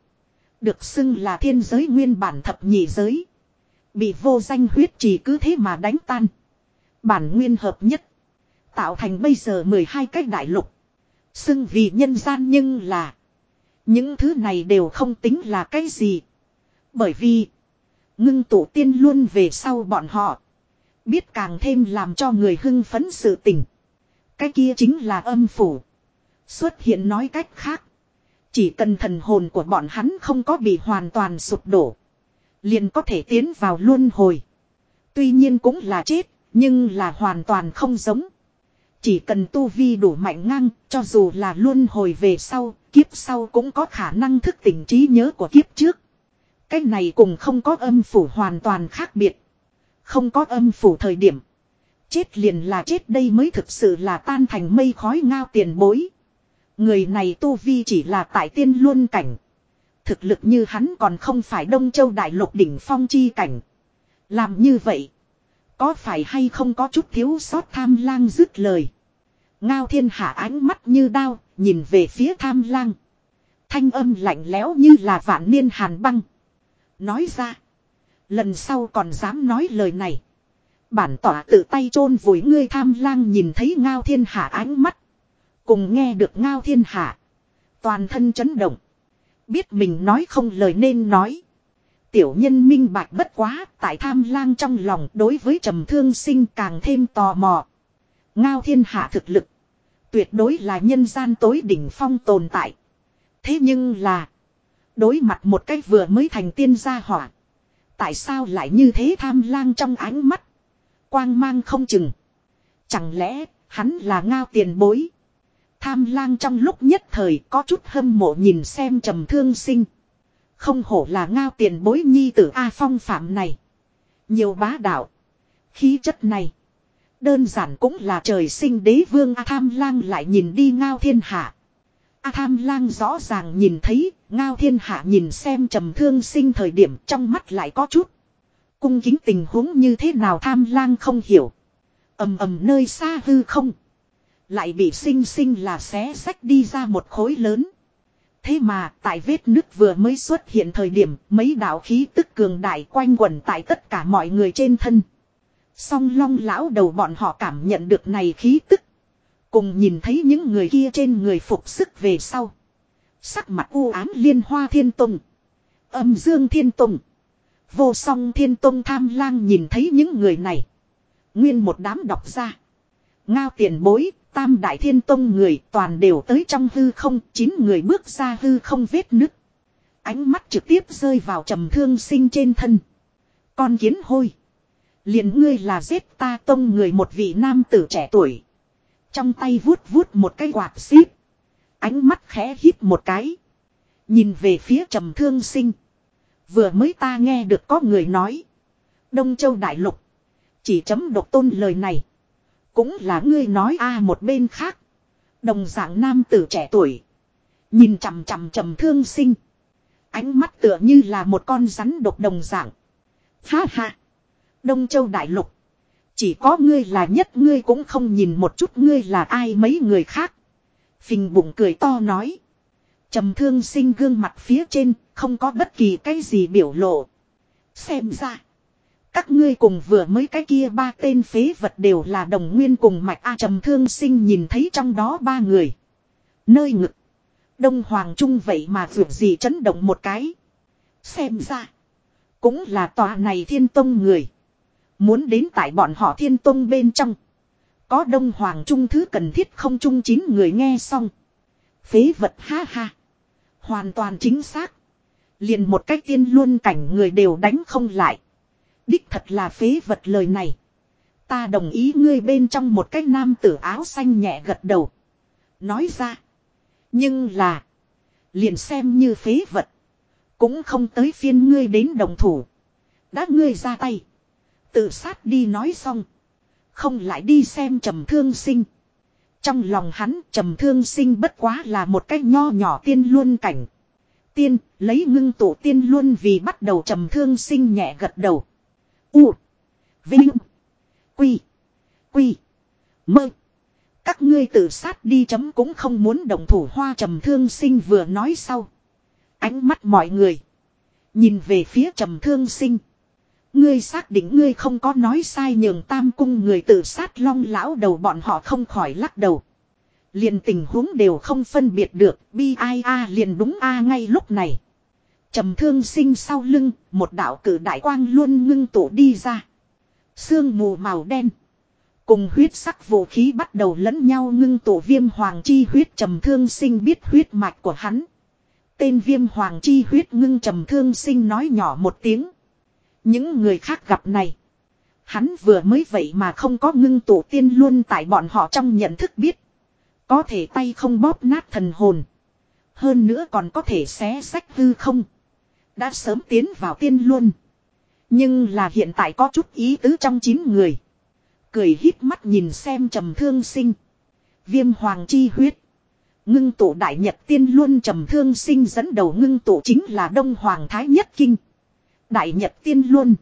Được xưng là thiên giới nguyên bản thập nhị giới. Bị vô danh huyết chỉ cứ thế mà đánh tan. Bản nguyên hợp nhất. Tạo thành bây giờ 12 cái đại lục. Xưng vì nhân gian nhưng là. Những thứ này đều không tính là cái gì. Bởi vì. Ngưng tụ tiên luôn về sau bọn họ. Biết càng thêm làm cho người hưng phấn sự tình. Cái kia chính là âm phủ. Xuất hiện nói cách khác. Chỉ cần thần hồn của bọn hắn không có bị hoàn toàn sụp đổ. Liền có thể tiến vào luân hồi. Tuy nhiên cũng là chết. Nhưng là hoàn toàn không giống. Chỉ cần tu vi đủ mạnh ngang, cho dù là luôn hồi về sau, kiếp sau cũng có khả năng thức tỉnh trí nhớ của kiếp trước. Cái này cùng không có âm phủ hoàn toàn khác biệt. Không có âm phủ thời điểm. Chết liền là chết đây mới thực sự là tan thành mây khói ngao tiền bối. Người này tu vi chỉ là tại tiên luân cảnh. Thực lực như hắn còn không phải Đông Châu Đại Lục đỉnh phong chi cảnh. Làm như vậy. Có phải hay không có chút thiếu sót tham lang dứt lời. Ngao thiên hạ ánh mắt như đao, nhìn về phía tham lang. Thanh âm lạnh lẽo như là vạn niên hàn băng. Nói ra. Lần sau còn dám nói lời này. Bản tỏa tự tay chôn vùi ngươi tham lang nhìn thấy ngao thiên hạ ánh mắt. Cùng nghe được ngao thiên hạ. Toàn thân chấn động. Biết mình nói không lời nên nói. Tiểu nhân minh bạch bất quá, tại tham lang trong lòng đối với trầm thương sinh càng thêm tò mò. Ngao thiên hạ thực lực. Tuyệt đối là nhân gian tối đỉnh phong tồn tại. Thế nhưng là. Đối mặt một cách vừa mới thành tiên gia hỏa. Tại sao lại như thế tham lang trong ánh mắt. Quang mang không chừng. Chẳng lẽ hắn là ngao tiền bối. tham lang trong lúc nhất thời có chút hâm mộ nhìn xem trầm thương sinh. Không hổ là ngao tiền bối nhi tử A phong phạm này. Nhiều bá đạo. Khí chất này. Đơn giản cũng là trời sinh đế vương A tham lang lại nhìn đi ngao thiên hạ. A tham lang rõ ràng nhìn thấy, ngao thiên hạ nhìn xem trầm thương sinh thời điểm trong mắt lại có chút. Cung kính tình huống như thế nào tham lang không hiểu. ầm ầm nơi xa hư không. Lại bị sinh sinh là xé sách đi ra một khối lớn. Thế mà tại vết nước vừa mới xuất hiện thời điểm mấy đạo khí tức cường đại quanh quẩn tại tất cả mọi người trên thân. Song long lão đầu bọn họ cảm nhận được này khí tức. Cùng nhìn thấy những người kia trên người phục sức về sau. Sắc mặt u ám liên hoa thiên tùng. Âm dương thiên tùng. Vô song thiên tông tham lang nhìn thấy những người này. Nguyên một đám đọc ra. Ngao tiền bối, tam đại thiên tông người toàn đều tới trong hư không, chín người bước ra hư không vết nứt. Ánh mắt trực tiếp rơi vào trầm thương sinh trên thân. Con kiến hôi. liền ngươi là giết ta tông người một vị nam tử trẻ tuổi. Trong tay vuốt vuốt một cái quạt xíp. Ánh mắt khẽ hít một cái. Nhìn về phía trầm thương sinh. Vừa mới ta nghe được có người nói. Đông Châu Đại Lục. Chỉ chấm độc tôn lời này. Cũng là ngươi nói a một bên khác. Đồng dạng nam tử trẻ tuổi. Nhìn chằm chằm trầm thương sinh. Ánh mắt tựa như là một con rắn độc đồng dạng. Ha ha. Đông Châu Đại Lục. Chỉ có ngươi là nhất, ngươi cũng không nhìn một chút ngươi là ai mấy người khác. Phình bụng cười to nói. trầm thương sinh gương mặt phía trên, không có bất kỳ cái gì biểu lộ. Xem ra. Các ngươi cùng vừa mới cái kia ba tên phế vật đều là đồng nguyên cùng mạch A trầm thương sinh nhìn thấy trong đó ba người. Nơi ngực. Đông Hoàng Trung vậy mà vượt gì chấn động một cái. Xem ra. Cũng là tòa này thiên tông người. Muốn đến tại bọn họ thiên tông bên trong. Có Đông Hoàng Trung thứ cần thiết không trung chín người nghe xong. Phế vật ha ha. Hoàn toàn chính xác. Liền một cách tiên luôn cảnh người đều đánh không lại. Đích thật là phế vật lời này. Ta đồng ý ngươi bên trong một cái nam tử áo xanh nhẹ gật đầu. Nói ra. Nhưng là. Liền xem như phế vật. Cũng không tới phiên ngươi đến đồng thủ. Đã ngươi ra tay. Tự sát đi nói xong. Không lại đi xem trầm thương sinh. Trong lòng hắn trầm thương sinh bất quá là một cách nho nhỏ tiên luôn cảnh tiên, lấy ngưng tụ tiên luôn vì bắt đầu trầm thương sinh nhẹ gật đầu. U. Vinh. Quy. Quy. Mơ. Các ngươi tự sát đi chấm cũng không muốn đồng thủ hoa trầm thương sinh vừa nói sau. Ánh mắt mọi người. Nhìn về phía trầm thương sinh. Ngươi xác định ngươi không có nói sai nhường tam cung người tự sát long lão đầu bọn họ không khỏi lắc đầu. Liền tình huống đều không phân biệt được, bi ai a liền đúng a ngay lúc này trầm thương sinh sau lưng, một đạo cử đại quang luôn ngưng tụ đi ra. Sương mù màu đen. Cùng huyết sắc vũ khí bắt đầu lẫn nhau ngưng tụ viêm hoàng chi huyết trầm thương sinh biết huyết mạch của hắn. Tên viêm hoàng chi huyết ngưng trầm thương sinh nói nhỏ một tiếng. Những người khác gặp này. Hắn vừa mới vậy mà không có ngưng tụ tiên luôn tại bọn họ trong nhận thức biết. Có thể tay không bóp nát thần hồn. Hơn nữa còn có thể xé sách hư không. Đã sớm tiến vào tiên luôn. Nhưng là hiện tại có chút ý tứ trong chín người. Cười hít mắt nhìn xem trầm thương sinh. Viêm hoàng chi huyết. Ngưng tụ đại nhật tiên luôn trầm thương sinh dẫn đầu ngưng tụ chính là đông hoàng thái nhất kinh. Đại nhật tiên luôn.